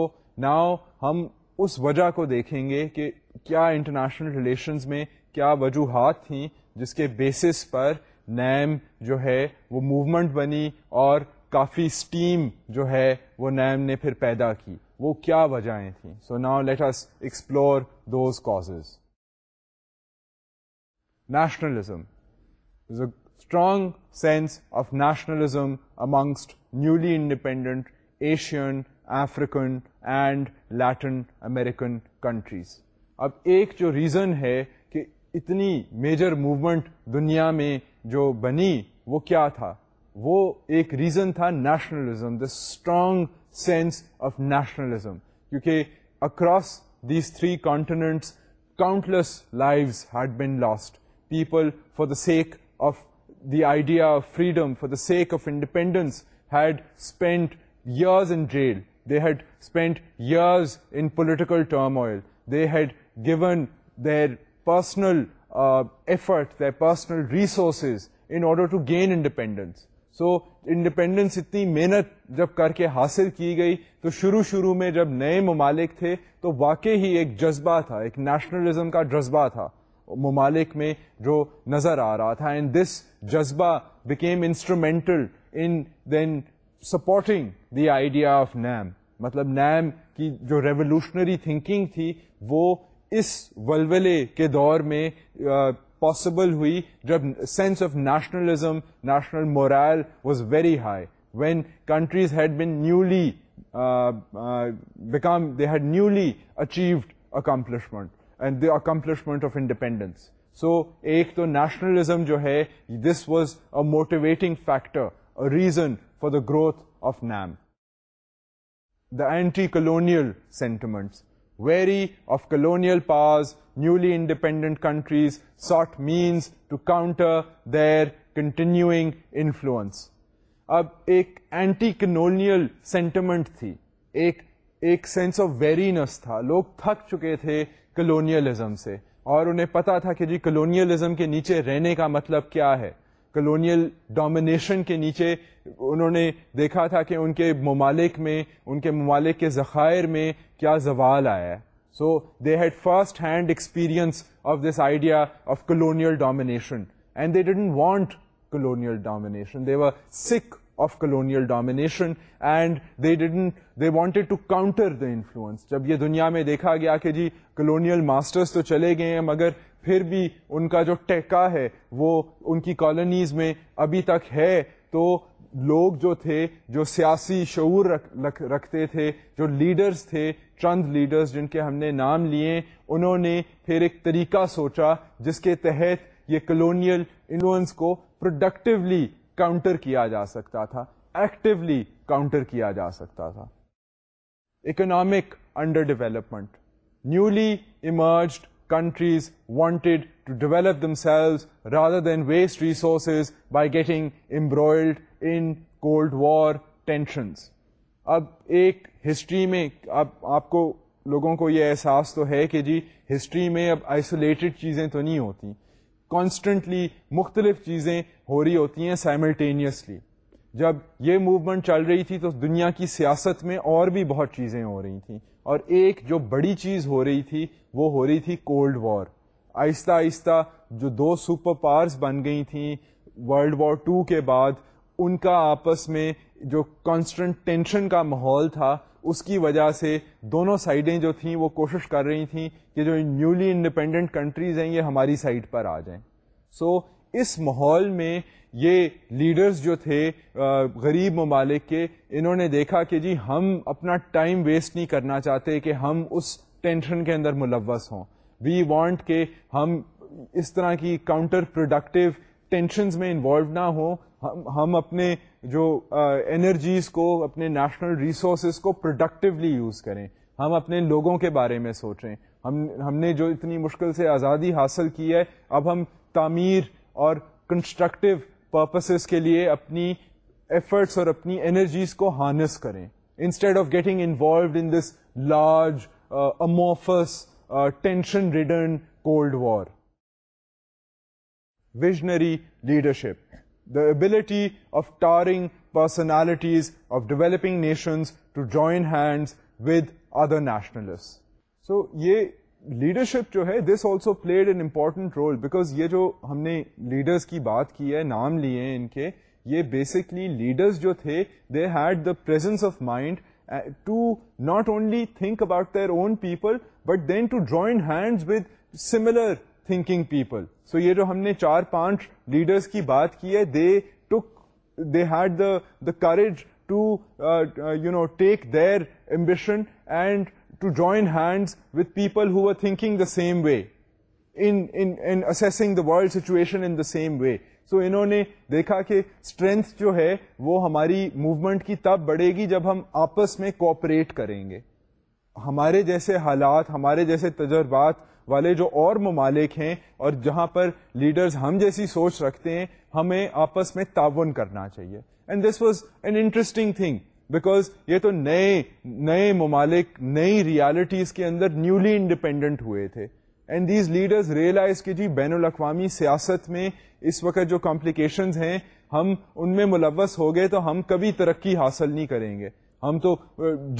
ناؤ ہم اس وجہ کو دیکھیں گے کہ کیا انٹرنیشنل ریلیشنز میں کیا وجوہات تھیں جس کے بیسس پر نیم جو ہے وہ موومنٹ بنی اور کافی سٹیم جو ہے وہ نیم نے پھر پیدا کی وہ کیا وجہیں تھیں so now let's explore those cause nationalism is a strong sense of nationalism amongst newly independent Asian African and Latin American countries اب ایک جو ریزن ہے کہ اتنی میجر موومنٹ دنیا میں جو بنی وہ کیا تھا وہ ایک ریزن تھا nationalism the strong sense of nationalism. Okay, across these three continents, countless lives had been lost. People, for the sake of the idea of freedom, for the sake of independence, had spent years in jail. They had spent years in political turmoil. They had given their personal uh, effort, their personal resources in order to gain independence. So independence اتنی محنت جب کر کے حاصل کی گئی تو شروع شروع میں جب نئے ممالک تھے تو واقعی ہی ایک جذبہ تھا ایک نیشنلزم کا جذبہ تھا ممالک میں جو نظر آ رہا تھا اینڈ دس جذبہ became instrumental in then supporting the idea of NAM مطلب نیم کی جو ریولیوشنری تھنکنگ تھی وہ اس ولولے کے دور میں پاسبل ہوئی جب sense of nationalism national morale was very high when countries had been newly became they had newly achieved accomplishment and the accomplishment of independence so ایک تو نیشنلزم جو ہے this was a motivating factor a reason for the growth of NAM the anti colonial sentiments very of colonial past newly independent countries sought means to counter their continuing influence اب ایک anti colonial sentiment تھی ایک ایک sense of variance تھا لوگ تھک چکے تھے کلونیلزم سے اور انہیں پتا تھا کہ جی کلونیلزم کے نیچے رہنے کا مطلب کیا ہے کلونیل ڈومینیشن کے نیچے انہوں نے دیکھا تھا کہ ان کے ممالک میں ان کے ممالک کے ذخائر میں کیا زوال آیا ہے so they had first hand experience of this idea of colonial domination and they didn't want colonial domination they were sick of colonial domination and they didn't they wanted to counter the influence جب یہ دنیا میں دیکھا گیا کہ جی colonial masters تو چلے گئے ہیں مگر پھر بھی ان کا جو ٹیکہ ہے وہ ان کی کالونیز میں ابھی تک ہے تو لوگ جو تھے جو سیاسی شعور رکھ رکھتے تھے جو لیڈرز تھے چند لیڈرز جن کے ہم نے نام لیے انہوں نے پھر ایک طریقہ سوچا جس کے تحت یہ کلونیل انفلوئنس کو پروڈکٹیولی کاؤنٹر کیا جا سکتا تھا ایکٹیولی کاؤنٹر کیا جا سکتا تھا economic under development newly emerged countries wanted to develop themselves rather than waste resources by getting embroiled in Cold War tensions. اب ایک ہسٹری میں اب آپ کو لوگوں کو یہ احساس تو ہے کہ جی ہسٹری میں اب آئسولیٹڈ چیزیں تو نہیں ہوتی کانسٹنٹلی مختلف چیزیں ہو رہی ہوتی ہیں سائملٹینیسلی جب یہ موومنٹ چل رہی تھی تو دنیا کی سیاست میں اور بھی بہت چیزیں ہو رہی تھیں اور ایک جو بڑی چیز ہو رہی تھی وہ ہو رہی تھی کولڈ وار آہستہ آہستہ جو دو سپر پاورس بن گئی تھیں ورلڈ وار ٹو کے بعد ان کا آپس میں جو کانسٹنٹ ٹینشن کا ماحول تھا اس کی وجہ سے دونوں سائڈیں جو تھیں وہ کوشش کر رہی تھیں کہ جو نیولی انڈیپینڈنٹ کنٹریز ہیں یہ ہماری سائڈ پر آ جائیں سو so, اس ماحول میں یہ لیڈرز جو تھے غریب ممالک کے انہوں نے دیکھا کہ جی ہم اپنا ٹائم ویسٹ نہیں کرنا چاہتے کہ ہم اس ٹینشن کے اندر ملوث ہوں وی وانٹ کہ ہم اس طرح کی کاؤنٹر پروڈکٹیو ٹینشنز میں انوالو نہ ہوں ہم اپنے جو انرجیز کو اپنے نیشنل ریسورسز کو پروڈکٹیولی یوز کریں ہم اپنے لوگوں کے بارے میں سوچیں ہم ہم نے جو اتنی مشکل سے آزادی حاصل کی ہے اب ہم تعمیر اور کنسٹرکٹیو پرپسز کے لیے اپنی ایفرٹس اور اپنی انرجیز کو ہارنس کریں instead of getting involved in this large amorphous tension ridden cold war visionary leadership the ability of towering personalities of developing nations to join hands with other nationalist so یہ leadership جو ہے this also played an important role because یہ جو ہم نے leaders کی بات کی ہے نام لیے ہیں ان کے یہ بیسکلی لیڈرس جو تھے they had the presence of mind to not only think about their own people but then to join hand with similar thinking people so یہ جو ہم نے چار پانچ لیڈرس کی بات کی ہے they they took had the the courage to you know take their ambition and to join hands with people who are thinking the same way assessing the world situation in the same way so انہوں نے دیکھا کہ strength جو ہے وہ ہماری movement کی تب بڑھے گی جب ہم آپس میں کوپریٹ کریں گے ہمارے جیسے حالات ہمارے جیسے تجربات والے جو اور ممالک ہیں اور جہاں پر لیڈرز ہم جیسی سوچ رکھتے ہیں ہمیں آپس میں تعاون کرنا چاہیے and this was an interesting thing because یہ تو نئے نئے ممالک نئی ریالٹیز کے اندر نیولی انڈیپینڈنٹ ہوئے تھے اینڈ دیز لیڈرز ریئلائز کہ جی بین الاقوامی سیاست میں اس وقت جو کمپلیکیشنز ہیں ہم ان میں ملوث ہو گئے تو ہم کبھی ترقی حاصل نہیں کریں گے ہم تو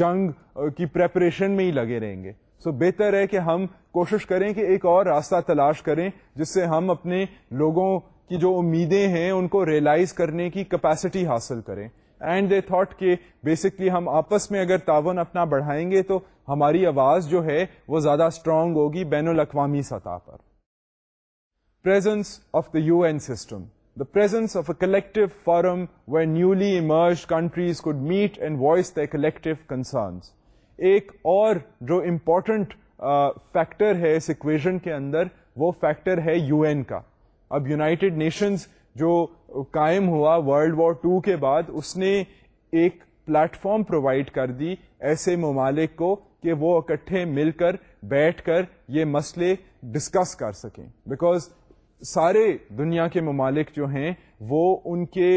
جنگ کی پریپریشن میں ہی لگے رہیں گے سو so بہتر ہے کہ ہم کوشش کریں کہ ایک اور راستہ تلاش کریں جس سے ہم اپنے لوگوں کی جو امیدیں ہیں ان کو ریئلائز کرنے کی کپیسٹی حاصل کریں اینڈ دے تھاٹ کہ بیسکلی ہم آپس میں اگر تعاون اپنا بڑھائیں گے تو ہماری آواز جو ہے وہ زیادہ اسٹرانگ ہوگی بین الاقوامی سطح پر presence of the U N system the presence of a collective forum where newly emerge countries could meet and voice the collective concerns ایک اور جو امپورٹنٹ فیکٹر ہے اس اکویژن کے اندر وہ فیکٹر ہے یو این کا اب یونائٹیڈ نیشنز جو قائم ہوا ورلڈ وار ٹو کے بعد اس نے ایک پلیٹ فارم پرووائڈ کر دی ایسے ممالک کو کہ وہ اکٹھے مل کر بیٹھ کر یہ مسئلے ڈسکس کر سکیں بیکاز سارے دنیا کے ممالک جو ہیں وہ ان کے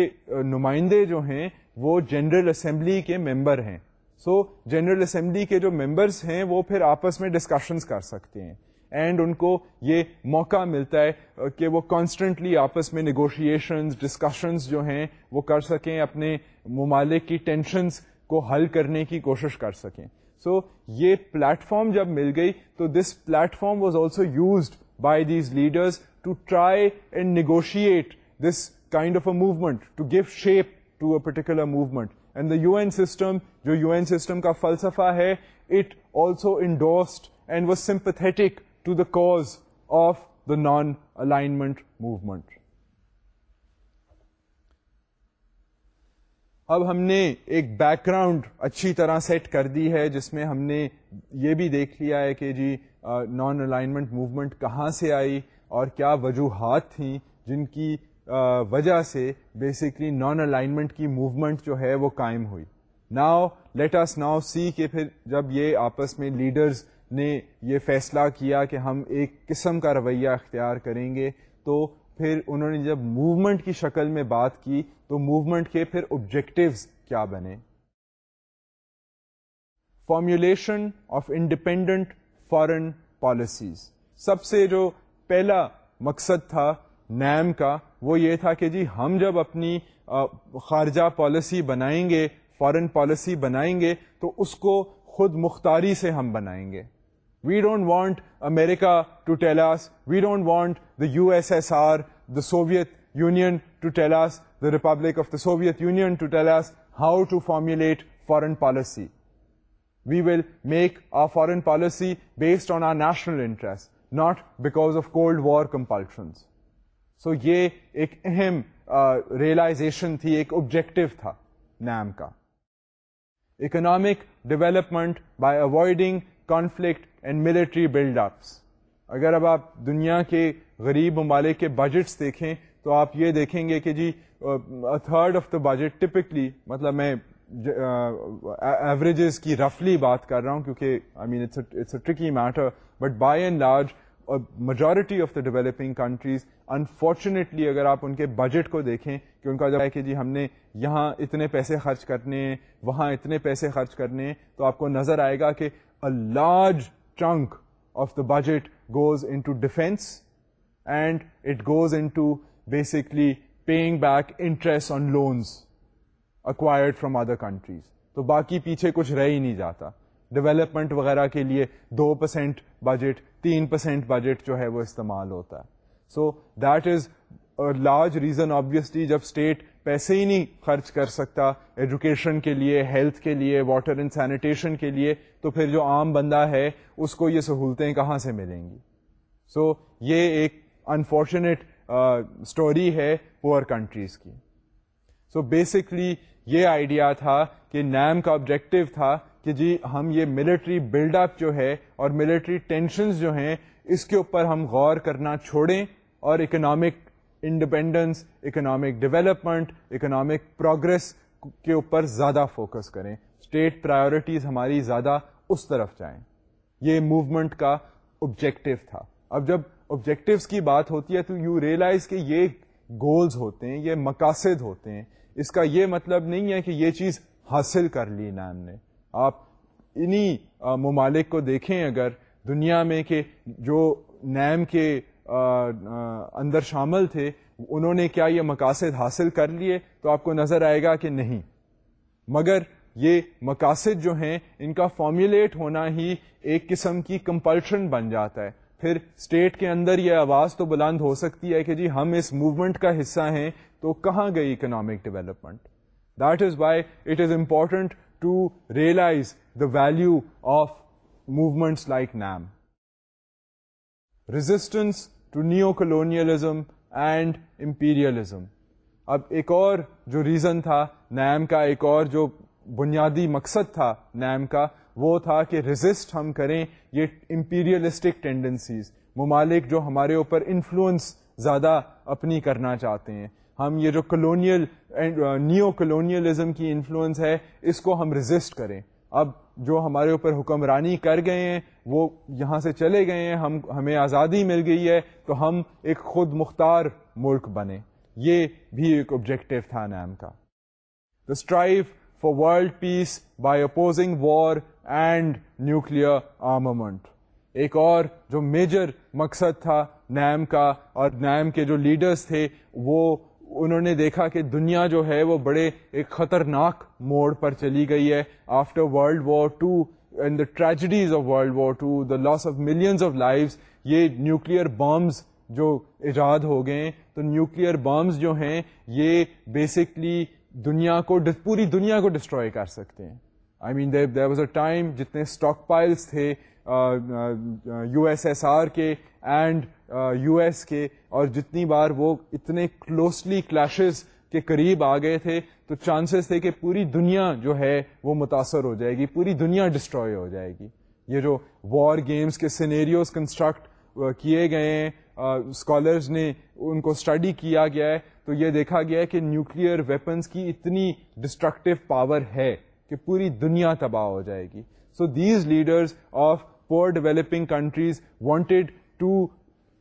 نمائندے جو ہیں وہ جنرل اسمبلی کے ممبر ہیں سو جنرل اسمبلی کے جو ممبرس ہیں وہ پھر آپس میں ڈسکشنس کر سکتے ہیں اینڈ ان کو یہ موقع ملتا ہے کہ وہ کانسٹنٹلی آپس میں نیگوشیشنز ڈسکشنز جو ہیں وہ کر سکیں اپنے ممالک کی ٹینشنز کو حل کرنے کی کوشش کر سکیں سو یہ پلیٹ فارم جب مل گئی تو this platform was also used by these leaders to try and negotiate this kind of a movement to give shape to a particular movement and the U N system جو U N system کا فلسفہ ہے it also endorsed and was sympathetic to the cause of the non alignment movement اب ہم نے ایک back ground اچھی طرح سیٹ کر دی ہے جس میں ہم نے یہ بھی دیکھ لیا ہے کہ جی نان الائنمنٹ موومنٹ کہاں سے آئی اور کیا وجوہات تھیں جن کی وجہ سے بیسکلی نان الائنمنٹ کی موومنٹ جو ہے وہ قائم ہوئی now let us now see کہ پھر جب یہ آپس میں لیڈرز نے یہ فیصلہ کیا کہ ہم ایک قسم کا رویہ اختیار کریں گے تو پھر انہوں نے جب موومنٹ کی شکل میں بات کی تو موومنٹ کے پھر آبجیکٹیوز کیا بنے formulation of independent foreign policies سب سے جو پہلا مقصد تھا نیم کا وہ یہ تھا کہ جی ہم جب اپنی خارجہ پالیسی بنائیں گے فارن پالیسی بنائیں گے تو اس کو خود مختاری سے ہم بنائیں گے we don't want America to tell us we don't want the U S S R the Soviet Union to tell us republic of the Soviet Union to tell us how to formulate foreign policy we will make a foreign policy based on our national interest not because of cold war compulsion so یہ ایک اہم realization تھی ایک objective تھا NAM کا economic development by avoiding conflict and military build ups اگر اب آپ دنیا کے غریب ممالک کے بجٹس دیکھیں تو آپ یہ دیکھیں گے کہ جی third of the budget typically مطلب میں ایوریجز کی رفلی بات کر رہا ہوں کیونکہ I mean it's a tricky matter but by and large majority of the developing countries unfortunately اگر آپ ان کے بجٹ کو دیکھیں کہ ان کا جو ہے کہ جی ہم نے یہاں اتنے پیسے خرچ کرنے ہیں وہاں اتنے پیسے خرچ کرنے ہیں تو آپ کو نظر آئے گا کہ large chunk of the budget goes into defence and it goes into basically paying back interest on loans acquire from other countries تو باقی پیچھے کچھ رہ ہی نہیں جاتا ڈیولپمنٹ وغیرہ کے لیے دو پرسینٹ بجٹ تین پرسینٹ بجٹ جو ہے وہ استعمال ہوتا ہے so that is large reason obviously جب اسٹیٹ پیسے ہی نہیں خرچ کر سکتا ایجوکیشن کے لیے ہیلتھ کے لیے واٹر اینڈ سینیٹیشن کے لیے تو پھر جو عام بندہ ہے اس کو یہ سہولتیں کہاں سے ملیں گی سو so, یہ ایک انفارچونیٹ اسٹوری ہے پور کنٹریز کی سو so, بیسکلی یہ آئیڈیا تھا کہ نیم کا آبجیکٹو تھا کہ جی ہم یہ ملٹری بلڈ اپ جو ہے اور ملٹری ٹینشنز جو ہیں اس کے اوپر ہم غور کرنا چھوڑیں اور economic independence economic development economic progress کے اوپر زیادہ فوکس کریں اسٹیٹ پرائیورٹیز ہماری زیادہ اس طرف جائیں یہ موومنٹ کا آبجیکٹو تھا اب جب آبجیکٹیوز کی بات ہوتی ہے تو یو ریئلائز کہ یہ گولز ہوتے ہیں یہ مقاصد ہوتے ہیں اس کا یہ مطلب نہیں ہے کہ یہ چیز حاصل کر لی نام نے آپ انہی ممالک کو دیکھیں اگر دنیا میں کہ جو نیم کے اندر شامل تھے انہوں نے کیا یہ مقاصد حاصل کر لیے تو آپ کو نظر آئے گا کہ نہیں مگر یہ مقاصد جو ہیں ان کا فارمیولیٹ ہونا ہی ایک قسم کی کمپلشن بن جاتا ہے پھر اسٹیٹ کے اندر یہ آواز تو بلند ہو سکتی ہے کہ جی ہم اس موومنٹ کا حصہ ہیں تو کہاں گئی economic development that is why it is important to realise the value of movements like NAM resistance to neo colonialism and imperialism اب ایک اور جو ریزن تھا نیم کا ایک اور جو بنیادی مقصد تھا نیم کا وہ تھا کہ ریزسٹ ہم کریں یہ امپیریلسٹک ٹینڈنسیز ممالک جو ہمارے اوپر انفلوئنس زیادہ اپنی کرنا چاہتے ہیں ہم یہ جو کلونیل نیو کلونیلزم کی انفلوئنس ہے اس کو ہم ریزسٹ کریں اب جو ہمارے اوپر حکمرانی کر گئے ہیں وہ یہاں سے چلے گئے ہیں ہم ہمیں آزادی مل گئی ہے تو ہم ایک خود مختار ملک بنے یہ بھی ایک آبجیکٹو تھا نیم کا the strife for world peace by opposing war and nuclear armament ایک اور جو میجر مقصد تھا نیم کا اور نیم کے جو لیڈرز تھے وہ انہوں نے دیکھا کہ دنیا جو ہے وہ بڑے ایک خطرناک موڑ پر چلی گئی ہے after world war two and tragedies of world war two the loss of millions یہ نیوکلیئر بامبز جو ایجاد ہو گئے تو نیوکلیئر بامبز جو ہیں یہ بیسکلی دنیا کو پوری دنیا کو ڈسٹروائے کر سکتے ہیں I mean there was a time جتنے اسٹاک پائلس تھے یو ایس ایس آر کے اینڈ یو ایس کے اور جتنی بار وہ اتنے کلوسلی کلیشز کے قریب آ گئے تھے تو چانسز تھے کہ پوری دنیا جو ہے وہ متاثر ہو جائے گی پوری دنیا ڈسٹروئے ہو جائے گی یہ جو وار گیمز کے سینیریوز کنسٹرکٹ کیے گئے ہیں اسکالرز نے ان کو اسٹڈی کیا گیا ہے تو یہ دیکھا گیا ہے کہ نیوکلیر ویپنس کی اتنی ڈسٹرکٹیو پاور ہے کہ پوری دنیا تباہ ہو جائے گی so these leaders of poor developing countries wanted to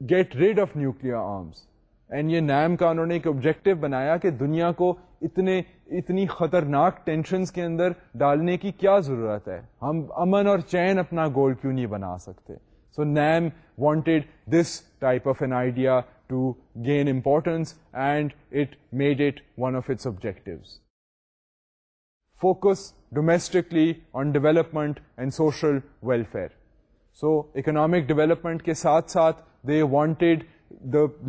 get rid of nuclear arms and یہ نیم کا انہوں نے ایک آبجیکٹو بنایا کہ دنیا کو اتنے اتنی خطرناک ٹینشنز کے اندر ڈالنے کی کیا ضرورت ہے ہم امن اور چین اپنا گول کیوں نہیں بنا سکتے so NAM wanted this type of an idea to gain importance and it made it one of its objective focus domestically on development and social welfare so economic development کے ساتھ ساتھ they wanted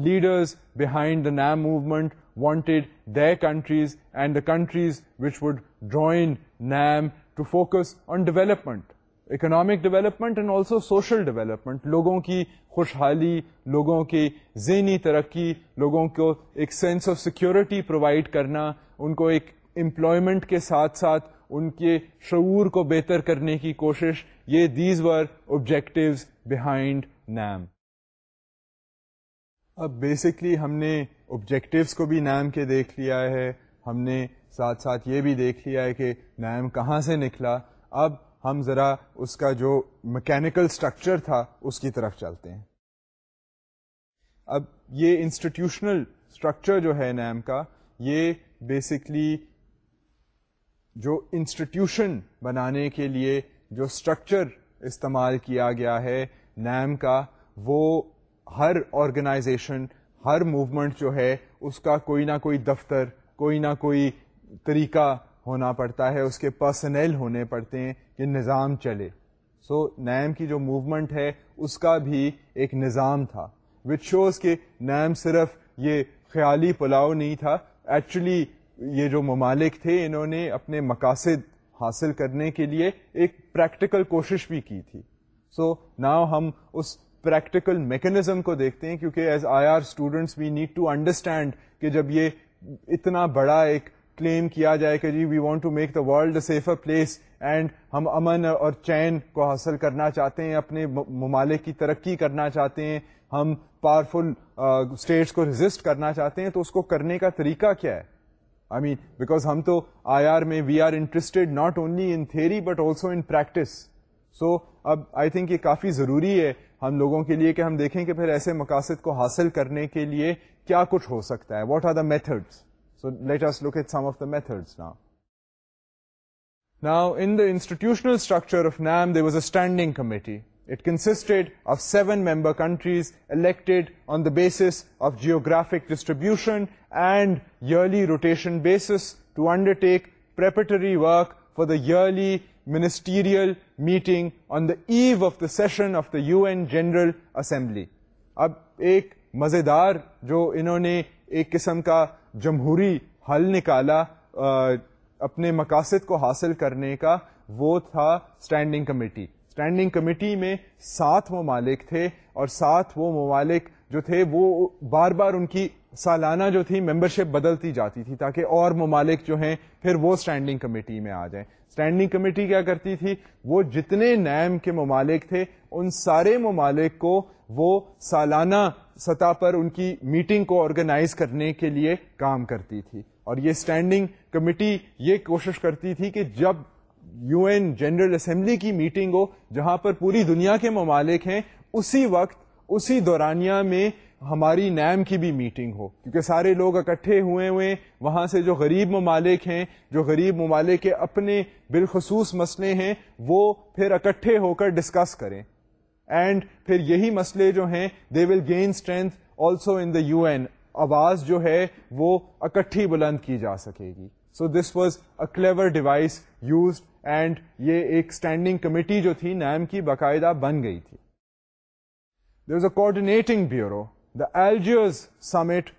leaders behind the NAM movement wanted the countries and the countries which would drawn NAM to focus on development economic development and also social development لوگوں کی خوشحالی لوگوں کی ذہنی ترقی لوگوں کو ایک سینس آف سیکیورٹی پرووائڈ کرنا ان کو ایک امپلائمنٹ کے ساتھ ساتھ ان کے شعور کو بہتر کرنے کی کوشش یہ these were objectives behind NAM اب بیسکلی ہم نے آبجیکٹیوس کو بھی نام کے دیکھ لیا ہے ہم نے ساتھ ساتھ یہ بھی دیکھ لیا ہے کہ نیم کہاں سے نکلا اب ہم ذرا اس کا جو مکینیکل اسٹرکچر تھا اس کی طرف چلتے ہیں اب یہ انسٹیٹیوشنل اسٹرکچر جو ہے نیم کا یہ بیسکلی جو انسٹیٹیوشن بنانے کے لیے جو اسٹرکچر استعمال کیا گیا ہے نیم کا وہ ہر آرگنائزیشن ہر موومنٹ جو ہے اس کا کوئی نہ کوئی دفتر کوئی نہ کوئی طریقہ ہونا پڑتا ہے اس کے پرسنل ہونے پڑتے ہیں کہ نظام چلے سو so, نیم کی جو موومنٹ ہے اس کا بھی ایک نظام تھا وچ شوز کہ نیم صرف یہ خیالی پلاؤ نہیں تھا ایکچولی یہ جو ممالک تھے انہوں نے اپنے مقاصد حاصل کرنے کے لیے ایک پریکٹیکل کوشش بھی کی تھی سو so, نہ ہم اس پریکٹیکل میکینزم کو دیکھتے ہیں کیونکہ as I R students we need to understand کہ جب یہ اتنا بڑا ایک کلیم کیا جائے کہ جی we want to make the world safer place and ہم امن اور چین کو حاصل کرنا چاہتے ہیں اپنے ممالک کی ترقی کرنا چاہتے ہیں ہم پاورفل اسٹیٹس کو رزسٹ کرنا چاہتے ہیں تو اس کو کرنے کا طریقہ کیا ہے آئی مین بیکاز ہم تو آئی آر میں we are interested not only in theory but also in practice so اب آئی تھنک یہ کافی ضروری ہے ہم لوگوں کے لیے کہ ہم دیکھیں کہ پھر ایسے مقاصد کو حاصل کرنے کے لیے کیا کچھ ہو سکتا ہے what are the methods so let us look at some of the methods نا Now, in the institutional structure of NAM, there was a standing committee. It consisted of seven member countries elected on the basis of geographic distribution and yearly rotation basis to undertake preparatory work for the yearly ministerial meeting on the eve of the session of the U N general assembly اب ایک مزیدار جو انہوں نے ایک قسم کا جمہوری حل نکالا اپنے مقاصد کو حاصل کرنے کا وہ تھا اسٹینڈنگ کمیٹی اسٹینڈنگ کمیٹی میں سات ممالک تھے اور سات وہ ممالک جو تھے وہ بار بار ان کی سالانہ جو تھی ممبر شپ بدلتی جاتی تھی تاکہ اور ممالک جو ہیں پھر وہ اسٹینڈنگ کمیٹی میں آ جائیں اسٹینڈنگ کمیٹی کیا کرتی تھی وہ جتنے نیم کے ممالک تھے ان سارے ممالک کو وہ سالانہ سطح پر ان کی میٹنگ کو آرگنائز کرنے کے لیے کام کرتی تھی اور یہ اسٹینڈنگ کمیٹی یہ کوشش کرتی تھی کہ جب یو این جنرل اسمبلی کی میٹنگ ہو جہاں پر پوری دنیا کے ممالک ہیں اسی وقت اسی دورانیہ میں ہماری نیم کی بھی میٹنگ ہو کیونکہ سارے لوگ اکٹھے ہوئے ہوئے وہاں سے جو غریب ممالک ہیں جو غریب ممالک کے اپنے بالخصوص مسئلے ہیں وہ پھر اکٹھے ہو کر ڈسکس کریں اینڈ پھر یہی مسئلے جو ہیں they will gain strength also in the U N آواز جو ہے وہ اکٹھی بلند کی جا سکے گی so this was a clever device used and یہ ایک اسٹینڈنگ کمیٹی جو تھی نیم کی باقاعدہ بن گئی تھی there is a coordinating bureau اب ایک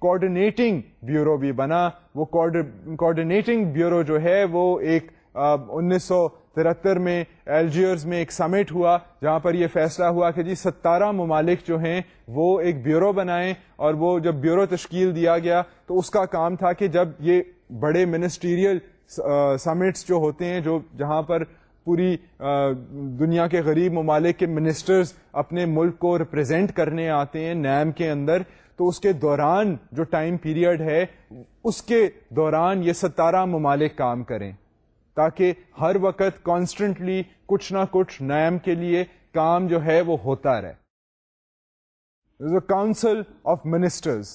کوڈینیٹنگ بیورو بھی بنا وہٹنگ بیورو جو ہے وہ ایک انیس سو میں ایلجیئرز میں ایک سمٹ ہوا جہاں پر یہ فیصلہ ہوا کہ جی ستارہ ممالک جو ہیں وہ ایک بیورو بنائیں اور وہ جب بیورو تشکیل دیا گیا تو اس کا کام تھا کہ جب یہ بڑے منسٹیریل سمٹس جو ہوتے ہیں جو جہاں پر پوری دنیا کے غریب ممالک کے منسٹرز اپنے ملک کو ریپرزینٹ کرنے آتے ہیں نیم کے اندر تو اس کے دوران جو ٹائم پیریڈ ہے اس کے دوران یہ ستارہ ممالک کام کریں تاکہ ہر وقت کانسٹنٹلی کچھ نہ کچھ نیم کے لیے کام جو ہے وہ ہوتا رہے council of ministers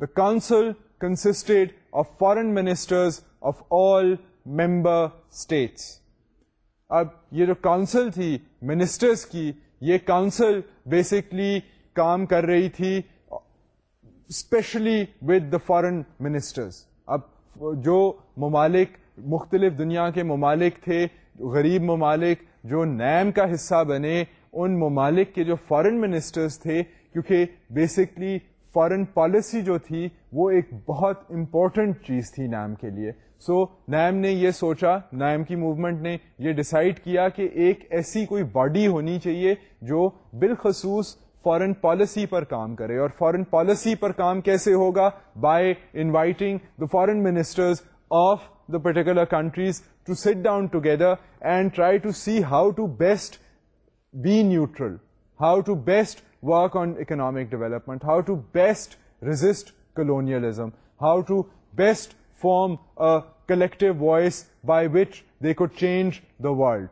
the council consisted of foreign ministers of all member states اب یہ جو کاؤنسل تھی منسٹرز کی یہ کاؤنسل بیسکلی کام کر رہی تھی especially with the foreign ministers اب جو ممالک مختلف دنیا کے ممالک تھے غریب ممالک جو نیم کا حصہ بنے ان ممالک کے جو فارن منسٹرز تھے کیونکہ بیسکلی فارن پالیسی جو تھی وہ ایک بہت امپورٹنٹ چیز تھی نیم کے لیے سو so, نیم نے یہ سوچا نیم کی موومنٹ نے یہ ڈسائڈ کیا کہ ایک ایسی کوئی باڈی ہونی چاہیے جو بالخصوص فارن پالیسی پر کام کرے اور فارن پالیسی پر کام کیسے ہوگا by inviting the foreign ministers of particular countries to sit down together and try to see how to best be neutral how to best work on economic development how to best resist colonialism how to best form collective voice by which they could change the world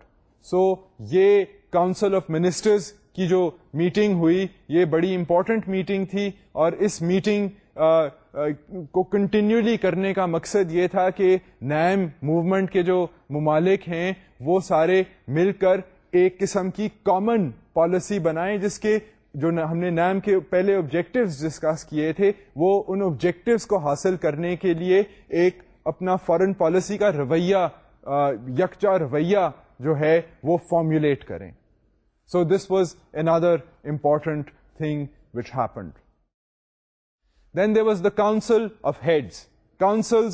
so یہ council of ministers کی جو meeting ہوئی یہ بڑی important meeting تھی اور اس meeting کو continually کرنے کا مقصد یہ تھا کہ نیم موومنٹ کے جو ممالک ہیں وہ سارے مل کر ایک قسم کی کامن پالیسی بنائیں جس کے جو ہم نے نیم کے پہلے آبجیکٹیوز ڈسکس کیے تھے وہ ان آبجیکٹیوز کو حاصل کرنے کے لیے ایک اپنا فارن پالیسی کا رویہ یکچا رویہ جو ہے وہ فارمولیٹ کریں so this was another important thing which happened heads. Council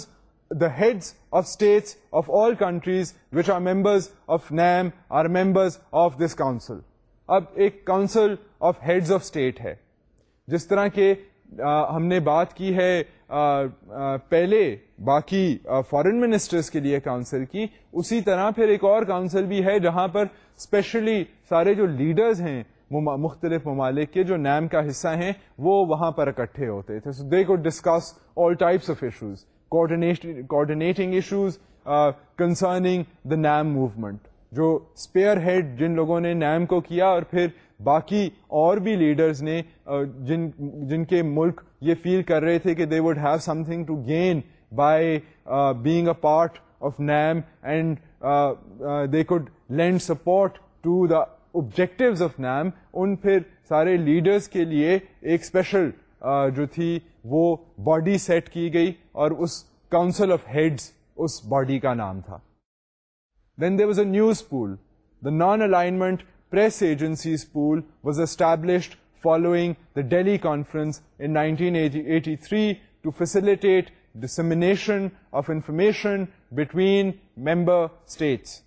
the heads of states of all countries which are members of NAM are members of this council اب ایک council of heads of state ہے جس طرح کے ہم نے بات کی ہے پہلے باقی فارن منسٹرس کے لیے کاؤنسل کی اسی طرح پھر ایک اور کاؤنسل بھی ہے جہاں پر اسپیشلی سارے جو لیڈرز ہیں مختلف ممالک کے جو نیم کا حصہ ہیں وہ وہاں پر اکٹھے ہوتے تھے دے کو discuss all types of issues issues concerning the NAM movement جو اسپیئر ہیڈ جن لوگوں نے نیم کو کیا اور پھر باقی اور بھی لیڈرز نے جن جن کے ملک یہ فیل کر رہے تھے کہ they would have something to gain by being a part of NAM and they could lend support to the objectives of NAM ان پھر سارے لیڈرز کے لیے ایک اسپیشل جو تھی وہ باڈی سیٹ کی گئی اور اس کاؤنسل آف ہیڈز اس باڈی کا نام تھا then they was a news pool the non alignment press agencies pool was established following the Delhi conference in 1983 to facilitate dissemination of information between member states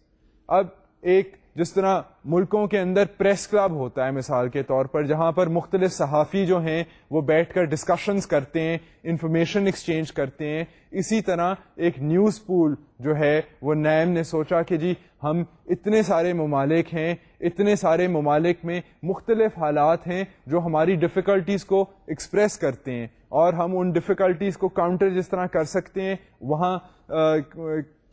اب ایک جس طرح ملکوں کے اندر پریس کلب ہوتا ہے مثال کے طور پر جہاں پر مختلف صحافی جو ہیں وہ بیٹھ کر ڈسکشنز کرتے ہیں انفارمیشن ایکسچینج کرتے ہیں اسی طرح ایک نیوز پول جو ہے وہ نیم نے سوچا کہ جی ہم اتنے سارے ممالک ہیں اتنے سارے ممالک میں مختلف حالات ہیں جو ہماری ڈفیکلٹیز کو ایکسپریس کرتے ہیں اور ہم ان ڈفیکلٹیز کو کاؤنٹر جس طرح کر سکتے ہیں وہاں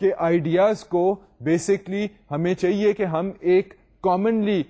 کے آئیڈیاز کو بیسکلی ہمیں چاہیے کہ ہم ایک کامنلی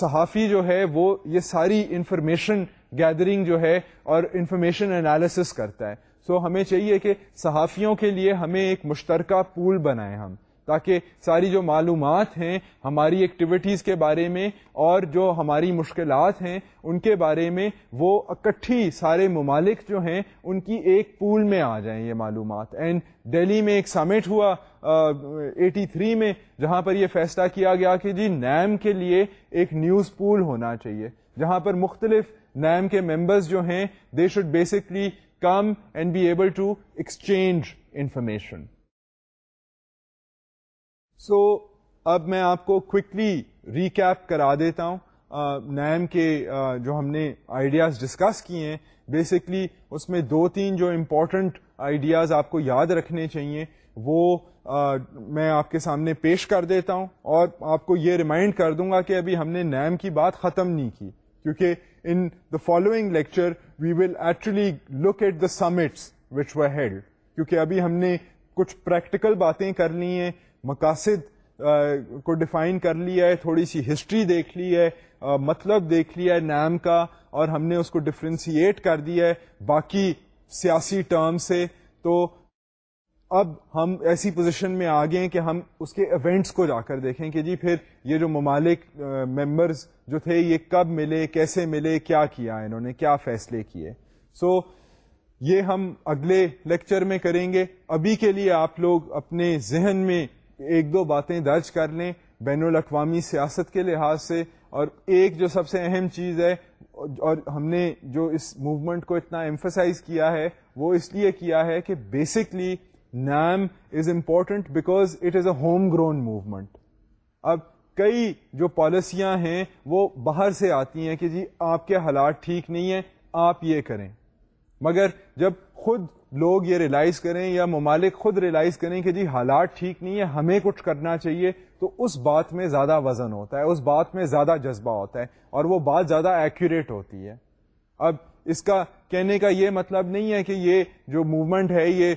صحافی جو ہے وہ یہ ساری انفارمیشن گیدرنگ جو ہے اور انفارمیشن انالیسس کرتا ہے سو so ہمیں چاہیے کہ صحافیوں کے لیے ہمیں ایک مشترکہ پول بنائیں ہم تاکہ ساری جو معلومات ہیں ہماری ایکٹیویٹیز کے بارے میں اور جو ہماری مشکلات ہیں ان کے بارے میں وہ اکٹھی سارے ممالک جو ہیں ان کی ایک پول میں آ جائیں یہ معلومات اینڈ دہلی میں ایک سمٹ ہوا ایٹی uh, تھری میں جہاں پر یہ فیصلہ کیا گیا کہ جی نیم کے لیے ایک نیوز پول ہونا چاہیے جہاں پر مختلف نیم کے ممبرز جو ہیں they should basically come and be able to exchange information so so, اب میں آپ کو کوکلی ریکیپ کرا دیتا ہوں نیم کے جو ہم نے آئیڈیاز ڈسکس کیے ہیں بیسکلی اس میں دو تین جو امپورٹنٹ آئیڈیاز آپ کو یاد رکھنے چاہیے وہ میں آپ کے سامنے پیش کر دیتا ہوں اور آپ کو یہ ریمائنڈ کر دوں گا کہ ابھی ہم نے نیم کی بات ختم نہیں کی کیونکہ in the following lecture we will actually look at the summits which were held کیونکہ ابھی ہم نے کچھ پریکٹیکل باتیں کر لی ہیں مقاصد کو ڈیفائن کر لیا ہے تھوڑی سی ہسٹری دیکھ لی ہے مطلب دیکھ لیا ہے نام کا اور ہم نے اس کو ڈفرینسیٹ کر دیا ہے باقی سیاسی ٹرم سے تو اب ہم ایسی پوزیشن میں آ گئے کہ ہم اس کے ایونٹس کو جا کر دیکھیں کہ جی پھر یہ جو ممالک ممبرز جو تھے یہ کب ملے کیسے ملے کیا کیا انہوں نے کیا فیصلے کیے سو یہ ہم اگلے لیکچر میں کریں گے ابھی کے لیے آپ لوگ اپنے ذہن میں ایک دو باتیں درج کر لیں بین الاقوامی سیاست کے لحاظ سے اور ایک جو سب سے اہم چیز ہے اور ہم نے جو اس موومنٹ کو اتنا ایمفسائز کیا ہے وہ اس لیے کیا ہے کہ basically NAM is important because it is a home grown movement اب کئی جو پالیسیاں ہیں وہ باہر سے آتی ہیں کہ جی آپ کے حالات ٹھیک نہیں ہیں آپ یہ کریں مگر جب خود لوگ یہ ریلائز کریں یا ممالک خود ریلائز کریں کہ جی حالات ٹھیک نہیں ہے ہمیں کچھ کرنا چاہیے تو اس بات میں زیادہ وزن ہوتا ہے اس بات میں زیادہ جذبہ ہوتا ہے اور وہ بات زیادہ ایکوریٹ ہوتی ہے اب اس کا کہنے کا یہ مطلب نہیں ہے کہ یہ جو موومنٹ ہے یہ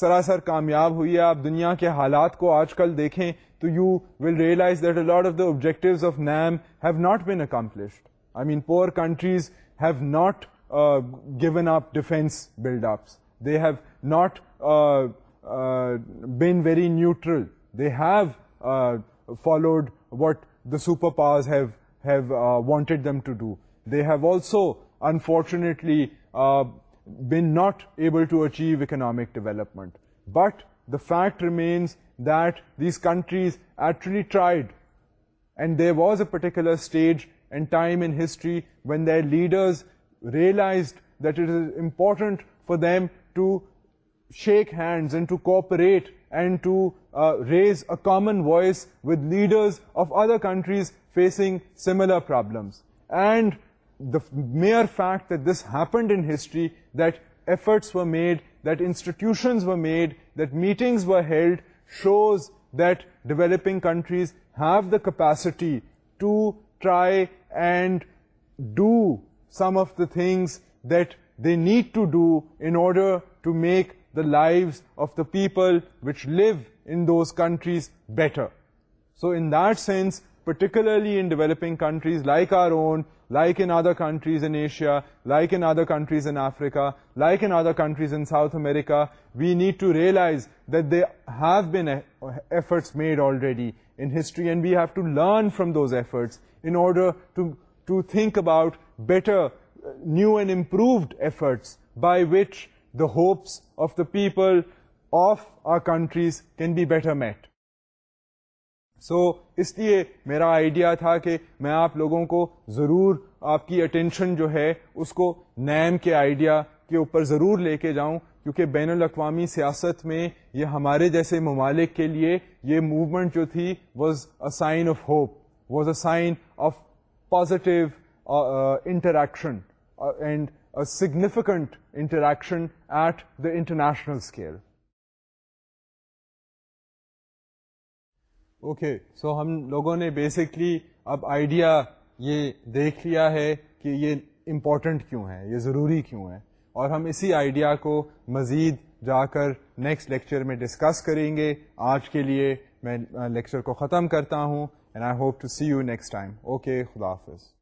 سراسر کامیاب ہوئی ہے آپ دنیا کے حالات کو آج کل دیکھیں تو you will realise that a lot of the objectives of NAM have not been accomplished I mean poor countries have not Uh, given up defense build-ups. They have not uh, uh, been very neutral. They have followed what the superpowers have wanted them to do. They have also, unfortunately, been not able to achieve economic development. But the fact remains that these countries actually tried. And there was a particular stage and time in history when their leaders realized that it is important for them to shake hands and to cooperate and to uh, raise a common voice with leaders of other countries facing similar problems. And the mere fact that this happened in history, that efforts were made, that institutions were made, that meetings were held, shows that developing countries have the capacity to try and do some of the things that they need to do in order to make the lives of the people which live in those countries better. So in that sense, particularly in developing countries like our own, like in other countries in Asia, like in other countries in Africa, like in other countries in South America, we need to realize that there have been efforts made already in history, and we have to learn from those efforts in order to think about better new and improved efforts by which the hopes of the people of our countries can better meet so اس لیے میرا idea تھا کہ میں آپ لوگوں کو ضرور آپ کی اٹینشن جو ہے اس کو نیم کے آئیڈیا کے اوپر ضرور لے کے جاؤں کیونکہ بین الاقوامی سیاست میں یہ ہمارے جیسے ممالک کے لیے یہ موومنٹ جو تھی was a sign of hope was a sign of positive interaction and significant interaction at the international scale okay so ہم لوگوں نے بیسکلی اب آئیڈیا یہ دیکھ لیا ہے کہ یہ امپورٹنٹ کیوں ہے یہ ضروری کیوں ہے اور ہم اسی آئیڈیا کو مزید جا کر نیکسٹ لیکچر میں ڈسکس کریں گے آج کے لیے میں لیکچر کو ختم کرتا ہوں and I hope to see you next time okay خدا حافظ